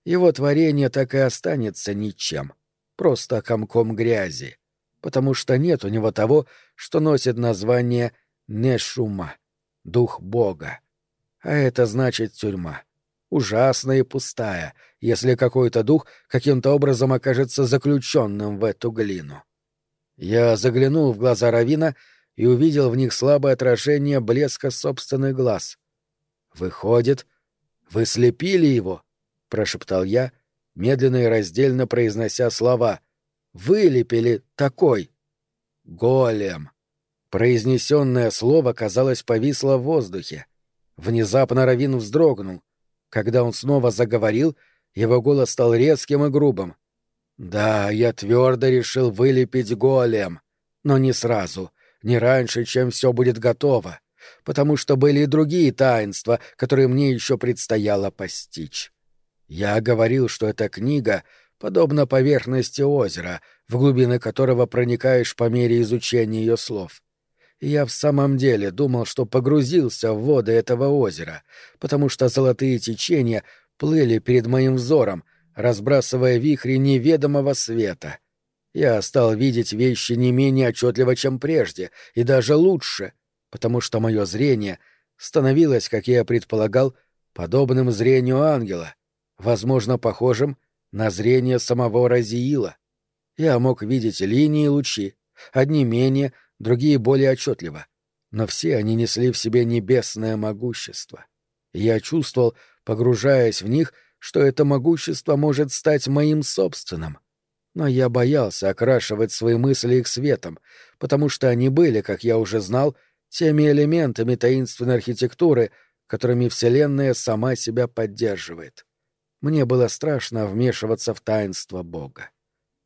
Его творение так и останется ничем, просто комком грязи, потому что нет у него того, что носит название Нешума, — дух Бога. А это значит тюрьма. Ужасная и пустая, если какой-то дух каким-то образом окажется заключенным в эту глину. Я заглянул в глаза Равина и увидел в них слабое отражение блеска собственных глаз. «Выходит, вы слепили его?» — прошептал я, медленно и раздельно произнося слова. «Вылепили такой!» «Голем!» Произнесенное слово, казалось, повисло в воздухе. Внезапно Равин вздрогнул. Когда он снова заговорил, его голос стал резким и грубым. «Да, я твердо решил вылепить голем, но не сразу, не раньше, чем все будет готово, потому что были и другие таинства, которые мне еще предстояло постичь. Я говорил, что эта книга подобна поверхности озера, в глубины которого проникаешь по мере изучения ее слов я в самом деле думал, что погрузился в воды этого озера, потому что золотые течения плыли перед моим взором, разбрасывая вихри неведомого света. Я стал видеть вещи не менее отчетливо, чем прежде, и даже лучше, потому что мое зрение становилось, как я предполагал, подобным зрению ангела, возможно, похожим на зрение самого Разиила. Я мог видеть линии лучи, одни менее, другие более отчетливо, но все они несли в себе небесное могущество. я чувствовал, погружаясь в них, что это могущество может стать моим собственным. Но я боялся окрашивать свои мысли их светом, потому что они были, как я уже знал, теми элементами таинственной архитектуры, которыми Вселенная сама себя поддерживает. Мне было страшно вмешиваться в таинство Бога.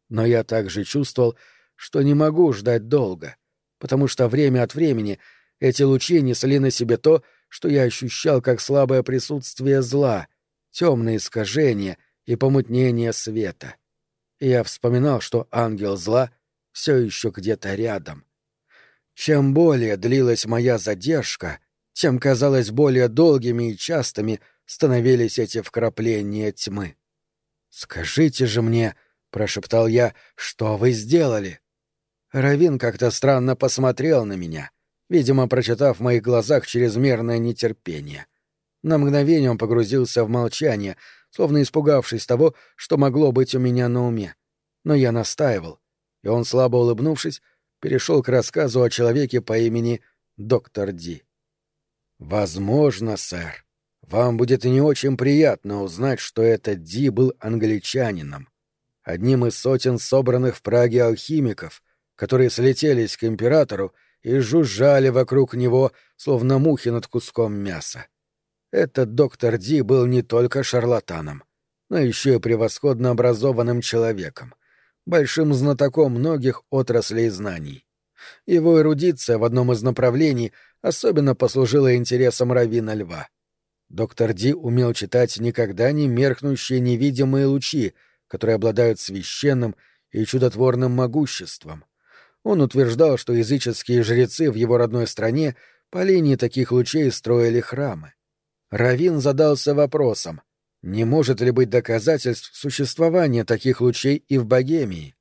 Но я также чувствовал, что не могу ждать долго — потому что время от времени эти лучи несли на себе то, что я ощущал как слабое присутствие зла, темные искажения и помутнение света. И я вспоминал, что ангел зла все еще где-то рядом. Чем более длилась моя задержка, тем, казалось, более долгими и частыми становились эти вкрапления тьмы. «Скажите же мне», — прошептал я, — «что вы сделали?» Равин как-то странно посмотрел на меня, видимо, прочитав в моих глазах чрезмерное нетерпение. На мгновение он погрузился в молчание, словно испугавшись того, что могло быть у меня на уме. Но я настаивал, и он, слабо улыбнувшись, перешел к рассказу о человеке по имени доктор Ди. «Возможно, сэр, вам будет не очень приятно узнать, что этот Ди был англичанином, одним из сотен собранных в Праге алхимиков, которые слетелись к императору и жужжали вокруг него, словно мухи над куском мяса. Этот доктор Ди был не только шарлатаном, но еще и превосходно образованным человеком, большим знатоком многих отраслей знаний. Его эрудиция в одном из направлений особенно послужила интересам Равина Льва. Доктор Ди умел читать никогда не меркнущие невидимые лучи, которые обладают священным и чудотворным могуществом — он утверждал, что языческие жрецы в его родной стране по линии таких лучей строили храмы. Равин задался вопросом, Не может ли быть доказательств существования таких лучей и в Богемии?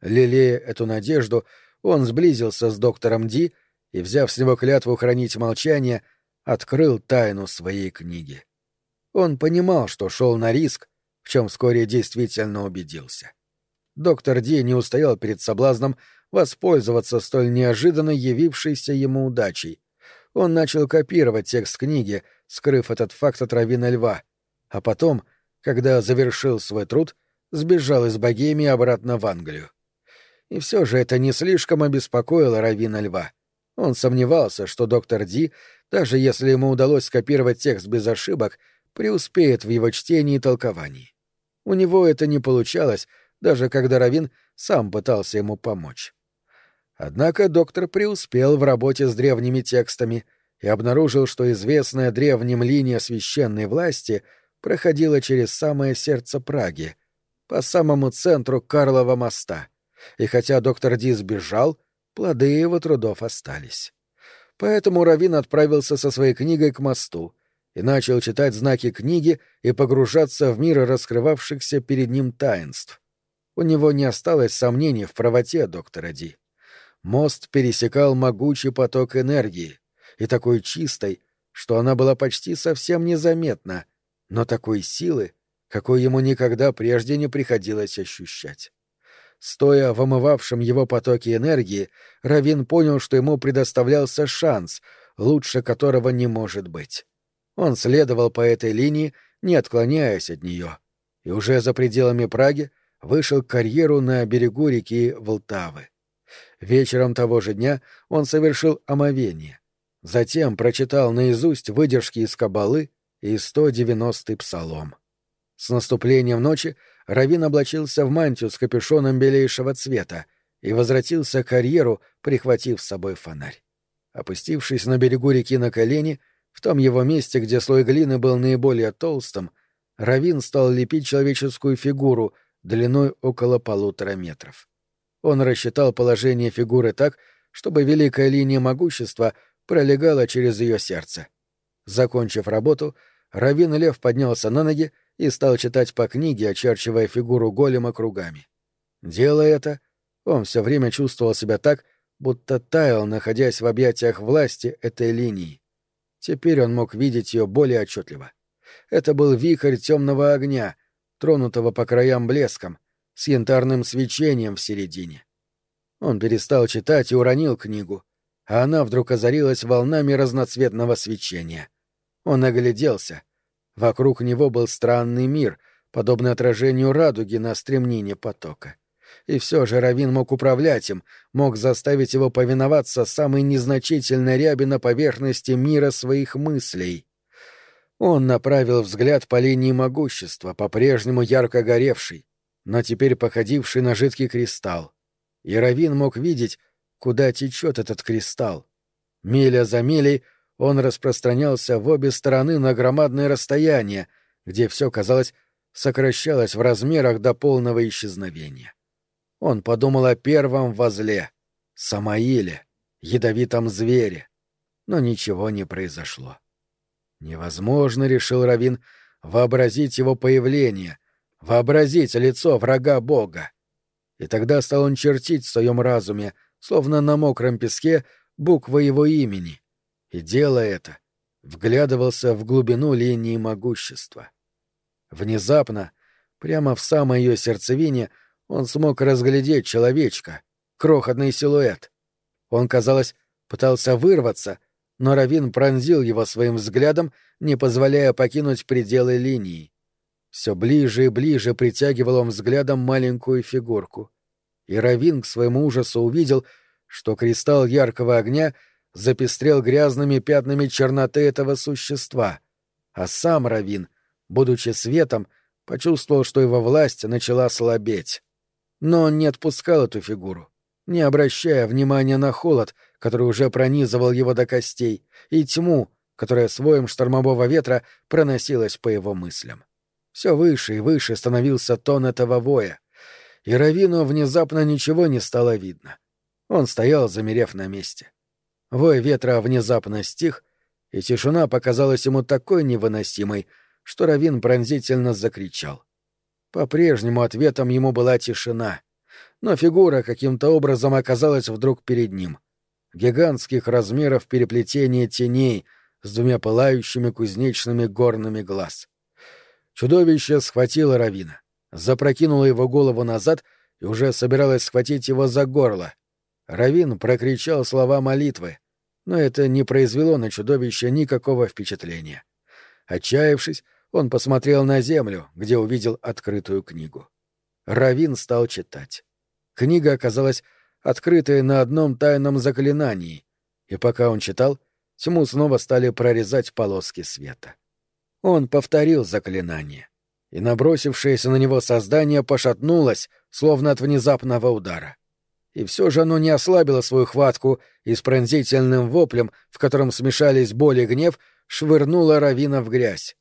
Лелея эту надежду, он сблизился с доктором Ди и, взяв с него клятву хранить молчание, открыл тайну своей книги. Он понимал, что шел на риск, в чем вскоре действительно убедился. Доктор Ди не устоял перед соблазном воспользоваться столь неожиданно явившейся ему удачей. Он начал копировать текст книги, скрыв этот факт от Равина Льва, а потом, когда завершил свой труд, сбежал из Богемии обратно в Англию. И все же это не слишком обеспокоило Равина Льва. Он сомневался, что доктор Ди, даже если ему удалось скопировать текст без ошибок, преуспеет в его чтении и толковании. У него это не получалось, даже когда Равин сам пытался ему помочь. Однако доктор преуспел в работе с древними текстами и обнаружил, что известная древним линия священной власти проходила через самое сердце Праги, по самому центру Карлова моста. И хотя доктор Ди сбежал, плоды его трудов остались. Поэтому Равин отправился со своей книгой к мосту и начал читать знаки книги и погружаться в мир раскрывавшихся перед ним таинств. У него не осталось сомнений в правоте доктора Ди. Мост пересекал могучий поток энергии, и такой чистой, что она была почти совсем незаметна, но такой силы, какой ему никогда прежде не приходилось ощущать. Стоя в омывавшем его потоке энергии, Равин понял, что ему предоставлялся шанс, лучше которого не может быть. Он следовал по этой линии, не отклоняясь от нее, и уже за пределами Праги вышел к карьеру на берегу реки Волтавы. Вечером того же дня он совершил омовение. Затем прочитал наизусть выдержки из Кабалы и 190-й псалом. С наступлением ночи Равин облачился в мантию с капюшоном белейшего цвета и возвратился к карьеру, прихватив с собой фонарь. Опустившись на берегу реки на колени, в том его месте, где слой глины был наиболее толстым, Равин стал лепить человеческую фигуру длиной около полутора метров. Он рассчитал положение фигуры так, чтобы великая линия могущества пролегала через ее сердце. Закончив работу, Равин Лев поднялся на ноги и стал читать по книге, очерчивая фигуру голема кругами. Делая это, он все время чувствовал себя так, будто таял, находясь в объятиях власти этой линии. Теперь он мог видеть ее более отчетливо. Это был вихрь темного огня, тронутого по краям блеском, с янтарным свечением в середине. Он перестал читать и уронил книгу, а она вдруг озарилась волнами разноцветного свечения. Он огляделся. Вокруг него был странный мир, подобный отражению радуги на стремнине потока. И все же Равин мог управлять им, мог заставить его повиноваться самой незначительной ряби на поверхности мира своих мыслей. Он направил взгляд по линии могущества, по-прежнему ярко горевший, но теперь походивший на жидкий кристалл. И Равин мог видеть, куда течет этот кристалл. Миля за милей он распространялся в обе стороны на громадное расстояние, где все, казалось, сокращалось в размерах до полного исчезновения. Он подумал о первом возле, Самаиле, ядовитом звере. Но ничего не произошло. Невозможно, решил Равин, вообразить его появление, вообразить лицо врага Бога. И тогда стал он чертить в своем разуме, словно на мокром песке, буквы его имени. И, делая это, вглядывался в глубину линии могущества. Внезапно, прямо в самой ее сердцевине, он смог разглядеть человечка, крохотный силуэт. Он, казалось, пытался вырваться, но Равин пронзил его своим взглядом, не позволяя покинуть пределы линии. Все ближе и ближе притягивал он взглядом маленькую фигурку. И Равин к своему ужасу увидел, что кристалл яркого огня запестрел грязными пятнами черноты этого существа, а сам Равин, будучи светом, почувствовал, что его власть начала слабеть. Но он не отпускал эту фигуру, не обращая внимания на холод, который уже пронизывал его до костей, и тьму, которая своим штормового ветра проносилась по его мыслям. Все выше и выше становился тон этого воя, и Равину внезапно ничего не стало видно. Он стоял, замерев на месте. Вой ветра внезапно стих, и тишина показалась ему такой невыносимой, что Равин пронзительно закричал. По-прежнему ответом ему была тишина, но фигура каким-то образом оказалась вдруг перед ним. Гигантских размеров переплетения теней с двумя пылающими кузнечными горными глаз. Чудовище схватило Равина, запрокинуло его голову назад и уже собиралось схватить его за горло. Равин прокричал слова молитвы, но это не произвело на чудовище никакого впечатления. Отчаявшись, он посмотрел на землю, где увидел открытую книгу. Равин стал читать. Книга оказалась открытой на одном тайном заклинании, и пока он читал, тьму снова стали прорезать полоски света. Он повторил заклинание, и набросившееся на него создание пошатнулось, словно от внезапного удара. И все же оно не ослабило свою хватку и с пронзительным воплем, в котором смешались боль и гнев, швырнуло Равина в грязь.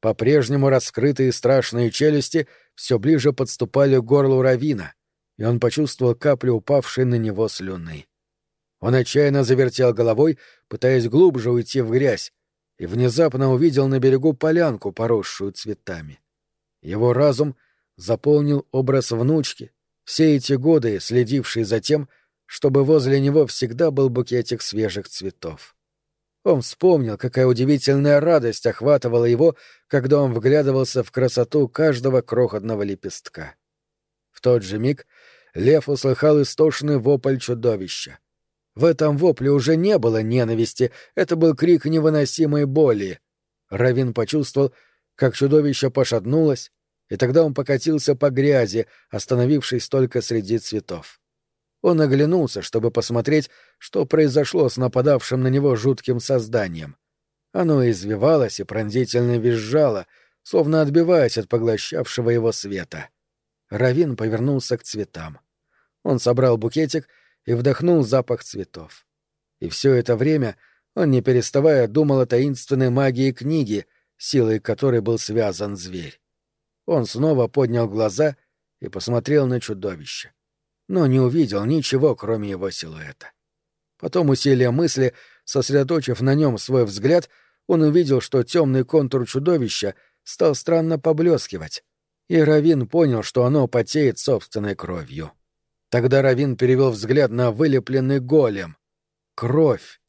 По-прежнему раскрытые страшные челюсти все ближе подступали к горлу Равина, и он почувствовал каплю упавшей на него слюны. Он отчаянно завертел головой, пытаясь глубже уйти в грязь, и внезапно увидел на берегу полянку, поросшую цветами. Его разум заполнил образ внучки, все эти годы следивший за тем, чтобы возле него всегда был букетик свежих цветов. Он вспомнил, какая удивительная радость охватывала его, когда он вглядывался в красоту каждого крохотного лепестка. В тот же миг лев услыхал истошный вопль чудовища. В этом вопле уже не было ненависти, это был крик невыносимой боли. Равин почувствовал, как чудовище пошатнулось, и тогда он покатился по грязи, остановившись только среди цветов. Он оглянулся, чтобы посмотреть, что произошло с нападавшим на него жутким созданием. Оно извивалось и пронзительно визжало, словно отбиваясь от поглощавшего его света. Равин повернулся к цветам. Он собрал букетик и вдохнул запах цветов. И все это время он, не переставая, думал о таинственной магии книги, силой которой был связан зверь. Он снова поднял глаза и посмотрел на чудовище. Но не увидел ничего, кроме его силуэта. Потом усилия мысли, сосредоточив на нем свой взгляд, он увидел, что темный контур чудовища стал странно поблескивать, и Равин понял, что оно потеет собственной кровью. Тогда Равин перевел взгляд на вылепленный голем. Кровь.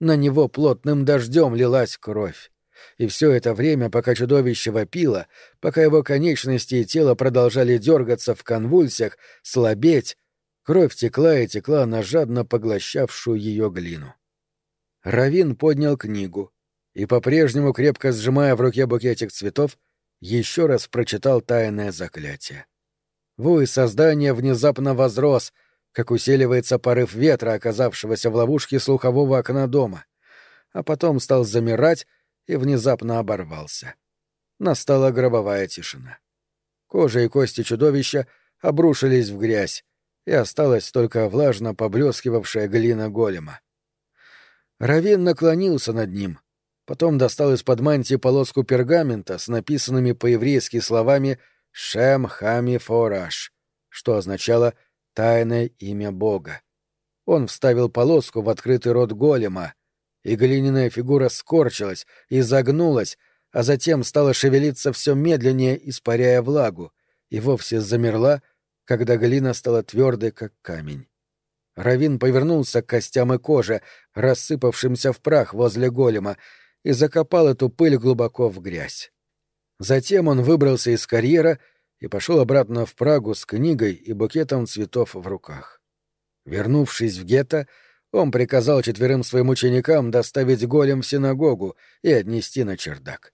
На него плотным дождем лилась кровь и все это время, пока чудовище вопило, пока его конечности и тело продолжали дергаться в конвульсиях, слабеть, кровь текла и текла на жадно поглощавшую ее глину. Равин поднял книгу и, по-прежнему крепко сжимая в руке букетик цветов, еще раз прочитал тайное заклятие. Вой создания внезапно возрос, как усиливается порыв ветра, оказавшегося в ловушке слухового окна дома, а потом стал замирать и внезапно оборвался. Настала гробовая тишина. Кожа и кости чудовища обрушились в грязь, и осталась только влажно поблескивавшая глина голема. Равин наклонился над ним, потом достал из-под мантии полоску пергамента с написанными по-еврейски словами «Шем Хами Фораш», что означало «тайное имя Бога». Он вставил полоску в открытый рот голема, и глиняная фигура скорчилась и загнулась, а затем стала шевелиться все медленнее, испаряя влагу, и вовсе замерла, когда глина стала твердой, как камень. Равин повернулся к костям и коже, рассыпавшимся в прах возле голема, и закопал эту пыль глубоко в грязь. Затем он выбрался из карьера и пошел обратно в Прагу с книгой и букетом цветов в руках. Вернувшись в гетто, он приказал четверым своим ученикам доставить голем в синагогу и отнести на чердак.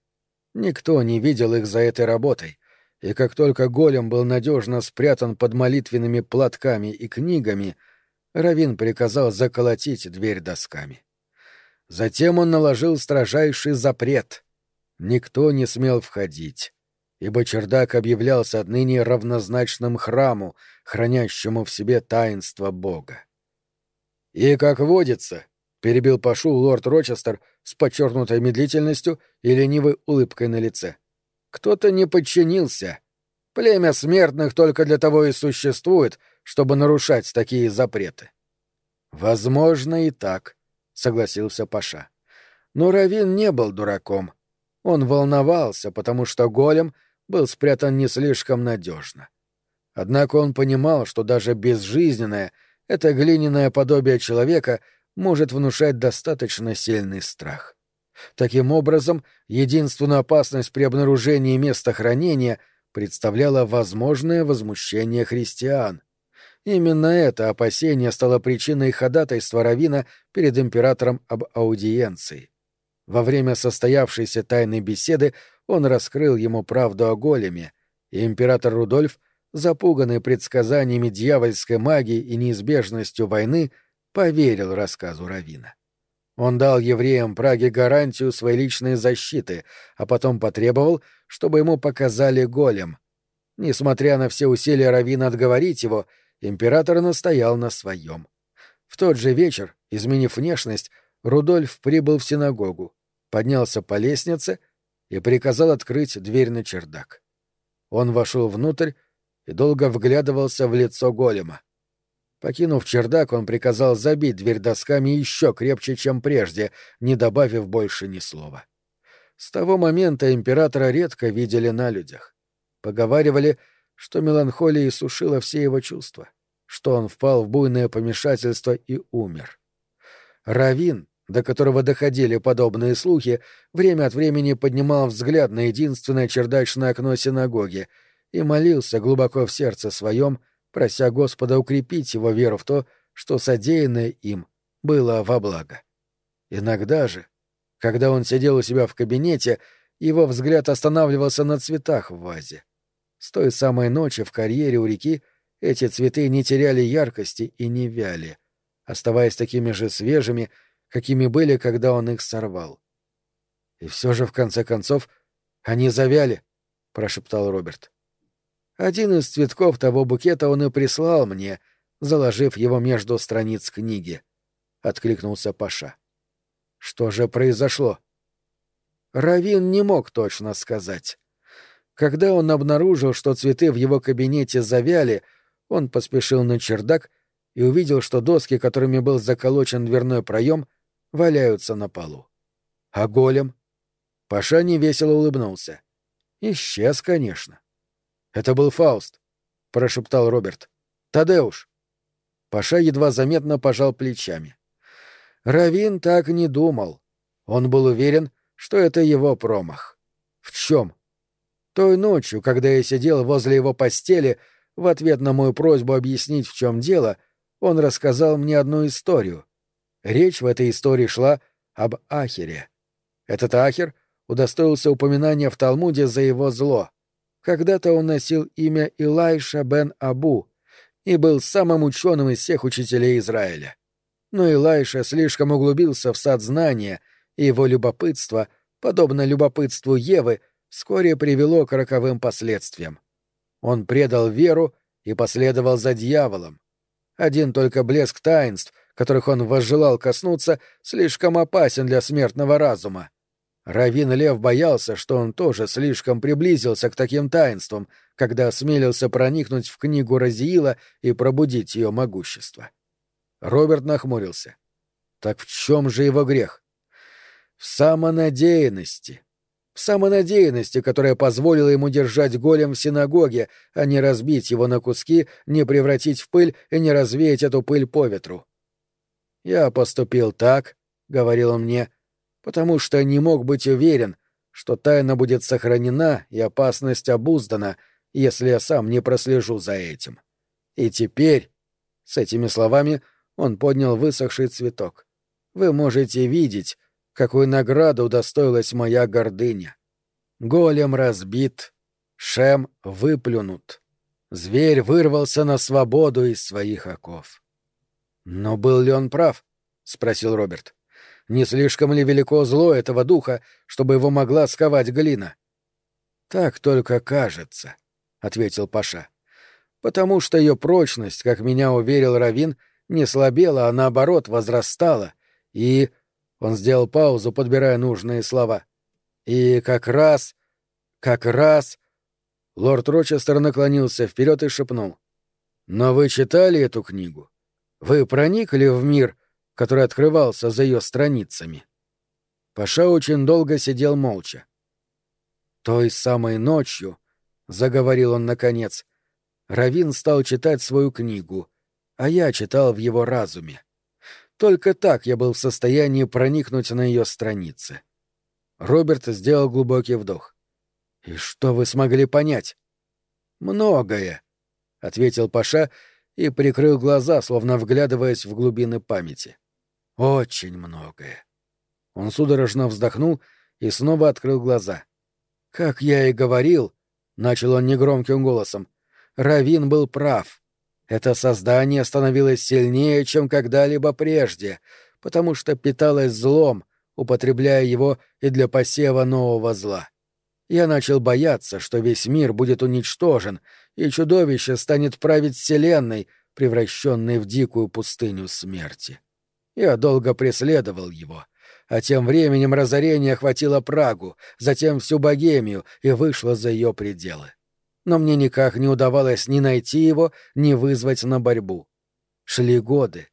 Никто не видел их за этой работой, и как только голем был надежно спрятан под молитвенными платками и книгами, Равин приказал заколотить дверь досками. Затем он наложил строжайший запрет. Никто не смел входить, ибо чердак объявлялся отныне равнозначным храму, хранящему в себе таинство Бога. «И, как водится», — перебил Пашу лорд Рочестер с подчеркнутой медлительностью и ленивой улыбкой на лице. «Кто-то не подчинился. Племя смертных только для того и существует, чтобы нарушать такие запреты». «Возможно, и так», — согласился Паша. Но Равин не был дураком. Он волновался, потому что голем был спрятан не слишком надежно. Однако он понимал, что даже безжизненное, это глиняное подобие человека может внушать достаточно сильный страх. Таким образом, единственную опасность при обнаружении места хранения представляло возможное возмущение христиан. Именно это опасение стало причиной ходатайства Равина перед императором об аудиенции. Во время состоявшейся тайной беседы он раскрыл ему правду о големе, и император Рудольф, запуганный предсказаниями дьявольской магии и неизбежностью войны, поверил рассказу Равина. Он дал евреям Праге гарантию своей личной защиты, а потом потребовал, чтобы ему показали голем. Несмотря на все усилия Равина отговорить его, император настоял на своем. В тот же вечер, изменив внешность, Рудольф прибыл в синагогу, поднялся по лестнице и приказал открыть дверь на чердак. Он вошел внутрь и долго вглядывался в лицо голема. Покинув чердак, он приказал забить дверь досками еще крепче, чем прежде, не добавив больше ни слова. С того момента императора редко видели на людях. Поговаривали, что меланхолия иссушила все его чувства, что он впал в буйное помешательство и умер. Равин, до которого доходили подобные слухи, время от времени поднимал взгляд на единственное чердачное окно синагоги и молился глубоко в сердце своем, прося Господа укрепить его веру в то, что содеянное им было во благо. Иногда же, когда он сидел у себя в кабинете, его взгляд останавливался на цветах в вазе. С той самой ночи в карьере у реки эти цветы не теряли яркости и не вяли, оставаясь такими же свежими, какими были, когда он их сорвал. И все же, в конце концов, они завяли, — прошептал Роберт. Один из цветков того букета он и прислал мне, заложив его между страниц книги. Откликнулся Паша. Что же произошло? Равин не мог точно сказать. Когда он обнаружил, что цветы в его кабинете завяли, он поспешил на чердак и увидел, что доски, которыми был заколочен дверной проем, валяются на полу. А голем? Паша невесело улыбнулся. Исчез, конечно. Это был Фауст, прошептал Роберт. Тадеуш. Паша едва заметно пожал плечами. Равин так не думал. Он был уверен, что это его промах. В чем? Той ночью, когда я сидел возле его постели, в ответ на мою просьбу объяснить, в чем дело, он рассказал мне одну историю. Речь в этой истории шла об Ахере. Этот Ахер удостоился упоминания в Талмуде за его зло. Когда-то он носил имя Илайша бен Абу и был самым ученым из всех учителей Израиля. Но Илайша слишком углубился в сад знания, и его любопытство, подобно любопытству Евы, вскоре привело к роковым последствиям. Он предал веру и последовал за дьяволом. Один только блеск таинств, которых он возжелал коснуться, слишком опасен для смертного разума. Равин Лев боялся, что он тоже слишком приблизился к таким таинствам, когда осмелился проникнуть в книгу Разиила и пробудить ее могущество. Роберт нахмурился. Так в чем же его грех? В самонадеянности. В самонадеянности, которая позволила ему держать голем в синагоге, а не разбить его на куски, не превратить в пыль и не развеять эту пыль по ветру. «Я поступил так», — говорил он мне, — потому что не мог быть уверен, что тайна будет сохранена и опасность обуздана, если я сам не прослежу за этим. И теперь, с этими словами, он поднял высохший цветок. Вы можете видеть, какой награду удостоилась моя гордыня. Голем разбит, Шем выплюнут. Зверь вырвался на свободу из своих оков. «Но был ли он прав?» — спросил Роберт. Не слишком ли велико зло этого духа, чтобы его могла сковать глина? Так только кажется, ответил Паша. Потому что ее прочность, как меня уверил Равин, не слабела, а наоборот возрастала. И он сделал паузу, подбирая нужные слова. И как раз, как раз. Лорд Рочестер наклонился вперед и шепнул. Но вы читали эту книгу? Вы проникли в мир, который открывался за ее страницами. Паша очень долго сидел молча. Той самой ночью, — заговорил он наконец, — Равин стал читать свою книгу, а я читал в его разуме. Только так я был в состоянии проникнуть на ее страницы. Роберт сделал глубокий вдох. «И что вы смогли понять?» «Многое», — ответил Паша и прикрыл глаза, словно вглядываясь в глубины памяти. «Очень многое». Он судорожно вздохнул и снова открыл глаза. «Как я и говорил», — начал он негромким голосом, — «Равин был прав. Это создание становилось сильнее, чем когда-либо прежде, потому что питалось злом, употребляя его и для посева нового зла. Я начал бояться, что весь мир будет уничтожен, и чудовище станет править Вселенной, превращенной в дикую пустыню смерти. Я долго преследовал его, а тем временем разорение охватило Прагу, затем всю Богемию и вышло за ее пределы. Но мне никак не удавалось ни найти его, ни вызвать на борьбу. Шли годы.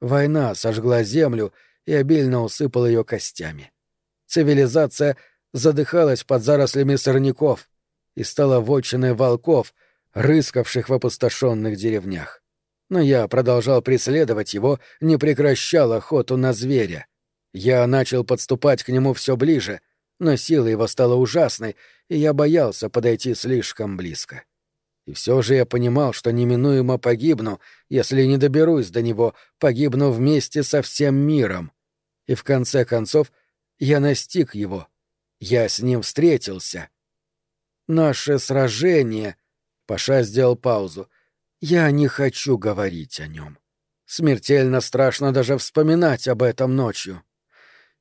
Война сожгла землю и обильно усыпала ее костями. Цивилизация задыхалась под зарослями сорняков и стала вотчиной волков, рыскавших в опустошенных деревнях. Но я продолжал преследовать его, не прекращал охоту на зверя. Я начал подступать к нему все ближе, но сила его стала ужасной, и я боялся подойти слишком близко. И все же я понимал, что неминуемо погибну, если не доберусь до него, погибну вместе со всем миром. И в конце концов я настиг его, я с ним встретился. Наше сражение... Паша сделал паузу. Я не хочу говорить о нем. Смертельно страшно даже вспоминать об этом ночью.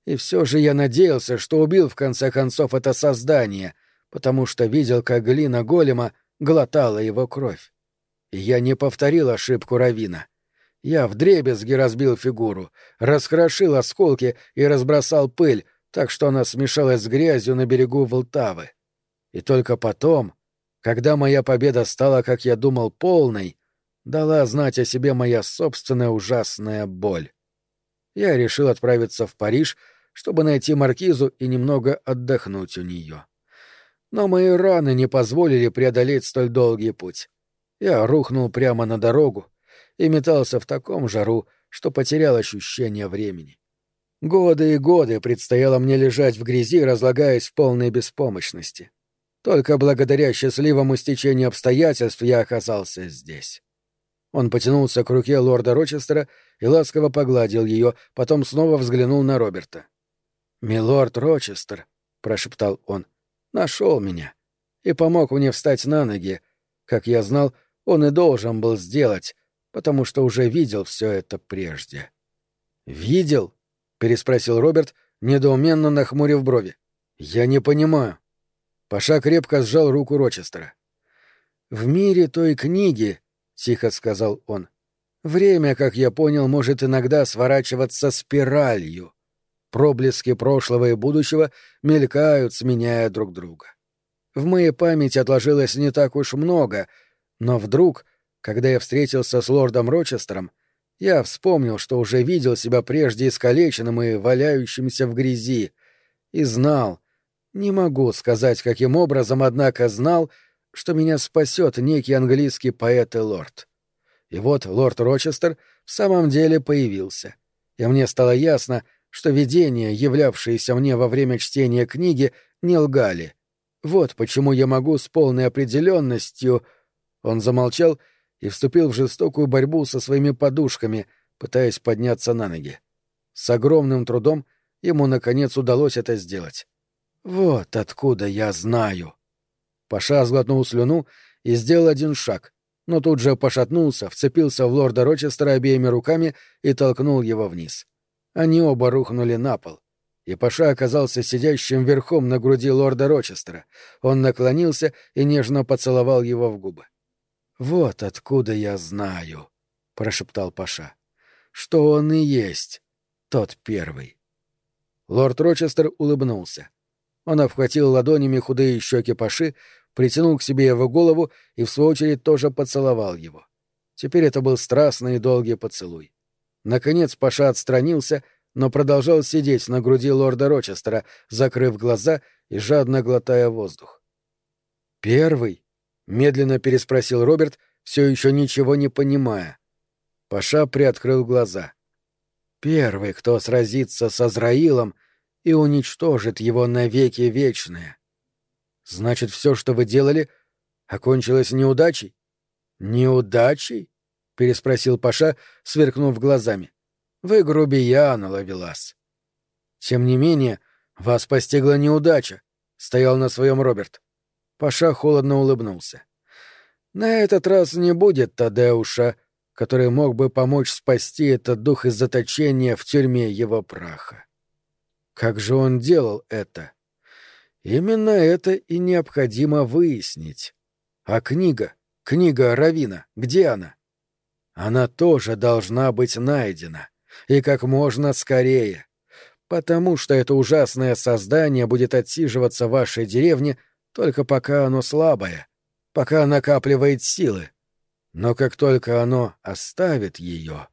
И все же я надеялся, что убил в конце концов это создание, потому что видел, как глина голема глотала его кровь. И я не повторил ошибку Равина. Я вдребезги разбил фигуру, раскрошил осколки и разбросал пыль, так что она смешалась с грязью на берегу Волтавы. И только потом, когда моя победа стала, как я думал, полной, дала знать о себе моя собственная ужасная боль. Я решил отправиться в Париж, чтобы найти маркизу и немного отдохнуть у нее. Но мои раны не позволили преодолеть столь долгий путь. Я рухнул прямо на дорогу и метался в таком жару, что потерял ощущение времени. Годы и годы предстояло мне лежать в грязи, разлагаясь в полной беспомощности. Только благодаря счастливому стечению обстоятельств я оказался здесь. Он потянулся к руке лорда Рочестера и ласково погладил ее, потом снова взглянул на Роберта. «Милорд Рочестер», — прошептал он, — «нашел меня и помог мне встать на ноги. Как я знал, он и должен был сделать, потому что уже видел все это прежде». «Видел?» переспросил Роберт, недоуменно нахмурив брови. Я не понимаю. Паша крепко сжал руку Рочестера. В мире той книги, тихо сказал он, время, как я понял, может иногда сворачиваться спиралью. Проблески прошлого и будущего мелькают, сменяя друг друга. В моей памяти отложилось не так уж много, но вдруг, когда я встретился с лордом Рочестером, я вспомнил, что уже видел себя прежде искалеченным и валяющимся в грязи, и знал, не могу сказать, каким образом, однако знал, что меня спасет некий английский поэт и лорд. И вот лорд Рочестер в самом деле появился, и мне стало ясно, что видения, являвшиеся мне во время чтения книги, не лгали. Вот почему я могу с полной определенностью... Он замолчал и вступил в жестокую борьбу со своими подушками, пытаясь подняться на ноги. С огромным трудом ему, наконец, удалось это сделать. «Вот откуда я знаю!» Паша сглотнул слюну и сделал один шаг, но тут же пошатнулся, вцепился в лорда Рочестера обеими руками и толкнул его вниз. Они оба рухнули на пол. И Паша оказался сидящим верхом на груди лорда Рочестера. Он наклонился и нежно поцеловал его в губы. «Вот откуда я знаю», — прошептал Паша, — «что он и есть тот первый». Лорд Рочестер улыбнулся. Он обхватил ладонями худые щеки Паши, притянул к себе его голову и, в свою очередь, тоже поцеловал его. Теперь это был страстный и долгий поцелуй. Наконец Паша отстранился, но продолжал сидеть на груди лорда Рочестера, закрыв глаза и жадно глотая воздух. «Первый?» — медленно переспросил Роберт, все еще ничего не понимая. Паша приоткрыл глаза. «Первый, кто сразится с Азраилом и уничтожит его навеки вечные. Значит, все, что вы делали, окончилось неудачей?» «Неудачей?» — переспросил Паша, сверкнув глазами. «Вы грубиян, Лавелас». «Тем не менее, вас постигла неудача», — стоял на своем Роберт. Паша холодно улыбнулся. «На этот раз не будет Тадеуша, который мог бы помочь спасти этот дух из заточения в тюрьме его праха. Как же он делал это? Именно это и необходимо выяснить. А книга, книга Равина, где она? Она тоже должна быть найдена. И как можно скорее. Потому что это ужасное создание будет отсиживаться в вашей деревне — только пока оно слабое, пока накапливает силы. Но как только оно оставит ее...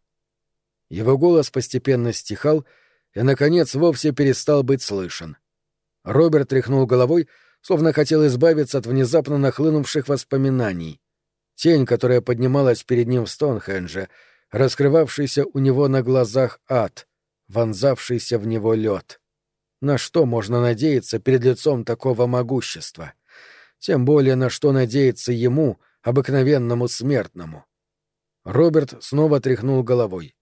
Его голос постепенно стихал и, наконец, вовсе перестал быть слышен. Роберт тряхнул головой, словно хотел избавиться от внезапно нахлынувших воспоминаний. Тень, которая поднималась перед ним в Стоунхендже, раскрывавшийся у него на глазах ад, вонзавшийся в него лед. На что можно надеяться перед лицом такого могущества? Тем более на что надеяться ему, обыкновенному смертному. Роберт снова тряхнул головой.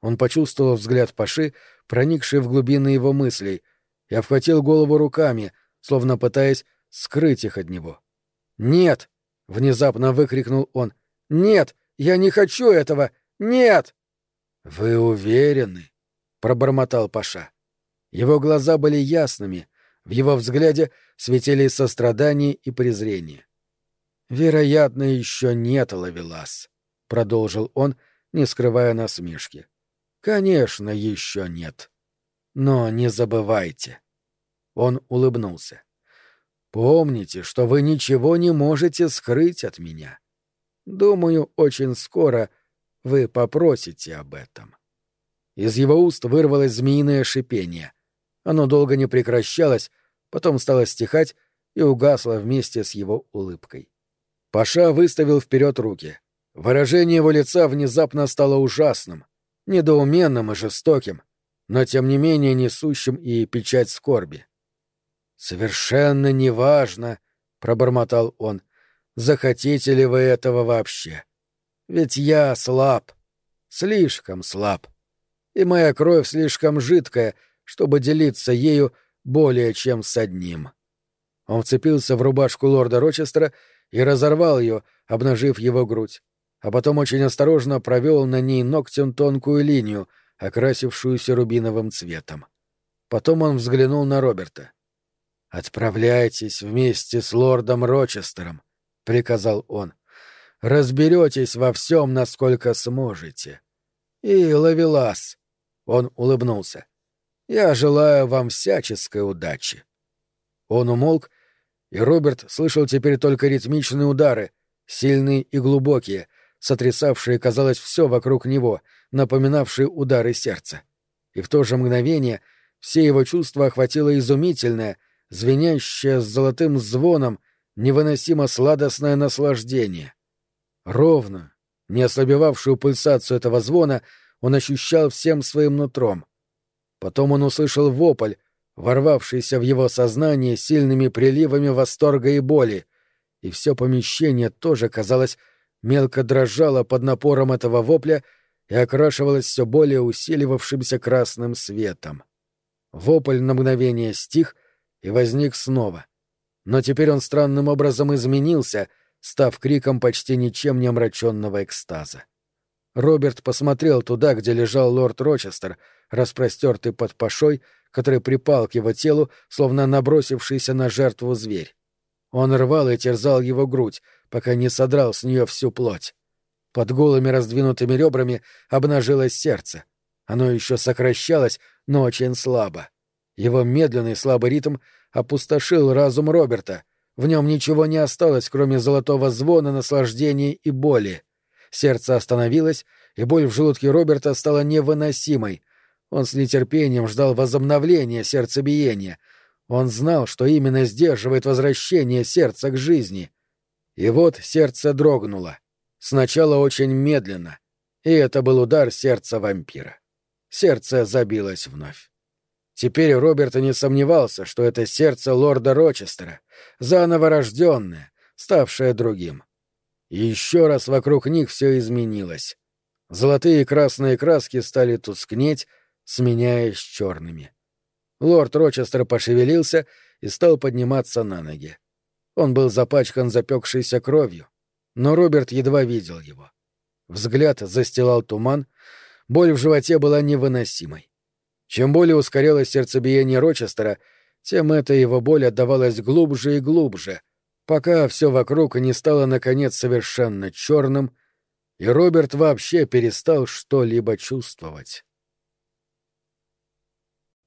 Он почувствовал взгляд Паши, проникший в глубины его мыслей, и обхватил голову руками, словно пытаясь скрыть их от него. «Нет!» — внезапно выкрикнул он. «Нет! Я не хочу этого! Нет!» «Вы уверены?» — пробормотал Паша. Его глаза были ясными, в его взгляде светили сострадание и презрение. «Вероятно, еще нет, Лавелас», — продолжил он, не скрывая насмешки. «Конечно, еще нет. Но не забывайте». Он улыбнулся. «Помните, что вы ничего не можете скрыть от меня. Думаю, очень скоро вы попросите об этом». Из его уст вырвалось змеиное шипение. Оно долго не прекращалось, потом стало стихать и угасло вместе с его улыбкой. Паша выставил вперед руки. Выражение его лица внезапно стало ужасным, недоуменным и жестоким, но тем не менее несущим и печать скорби. «Совершенно неважно», — пробормотал он, — «захотите ли вы этого вообще? Ведь я слаб, слишком слаб, и моя кровь слишком жидкая, чтобы делиться ею более чем с одним. Он вцепился в рубашку лорда Рочестера и разорвал ее, обнажив его грудь, а потом очень осторожно провел на ней ногтем тонкую линию, окрасившуюся рубиновым цветом. Потом он взглянул на Роберта. «Отправляйтесь вместе с лордом Рочестером», — приказал он. «Разберетесь во всем, насколько сможете». «И ловелас», — он улыбнулся. Я желаю вам всяческой удачи. Он умолк, и Роберт слышал теперь только ритмичные удары, сильные и глубокие, сотрясавшие, казалось, все вокруг него, напоминавшие удары сердца. И в то же мгновение все его чувства охватило изумительное, звенящее с золотым звоном, невыносимо сладостное наслаждение. Ровно, не ослабевавшую пульсацию этого звона, он ощущал всем своим нутром — Потом он услышал вопль, ворвавшийся в его сознание сильными приливами восторга и боли, и все помещение тоже, казалось, мелко дрожало под напором этого вопля и окрашивалось все более усиливавшимся красным светом. Вопль на мгновение стих и возник снова. Но теперь он странным образом изменился, став криком почти ничем не омраченного экстаза. Роберт посмотрел туда, где лежал лорд Рочестер — распростертый под пашой, который припал к его телу, словно набросившийся на жертву зверь. Он рвал и терзал его грудь, пока не содрал с нее всю плоть. Под голыми раздвинутыми ребрами обнажилось сердце. Оно еще сокращалось, но очень слабо. Его медленный слабый ритм опустошил разум Роберта. В нем ничего не осталось, кроме золотого звона, наслаждения и боли. Сердце остановилось, и боль в желудке Роберта стала невыносимой, Он с нетерпением ждал возобновления сердцебиения. Он знал, что именно сдерживает возвращение сердца к жизни. И вот сердце дрогнуло. Сначала очень медленно. И это был удар сердца вампира. Сердце забилось вновь. Теперь Роберт не сомневался, что это сердце лорда Рочестера, заново рожденное, ставшее другим. И еще раз вокруг них все изменилось. Золотые и красные краски стали тускнеть, сменяясь черными. Лорд Рочестер пошевелился и стал подниматься на ноги. Он был запачкан запекшейся кровью, но Роберт едва видел его. Взгляд застилал туман, боль в животе была невыносимой. Чем более ускорялось сердцебиение Рочестера, тем эта его боль отдавалась глубже и глубже, пока все вокруг не стало, наконец, совершенно черным, и Роберт вообще перестал что-либо чувствовать.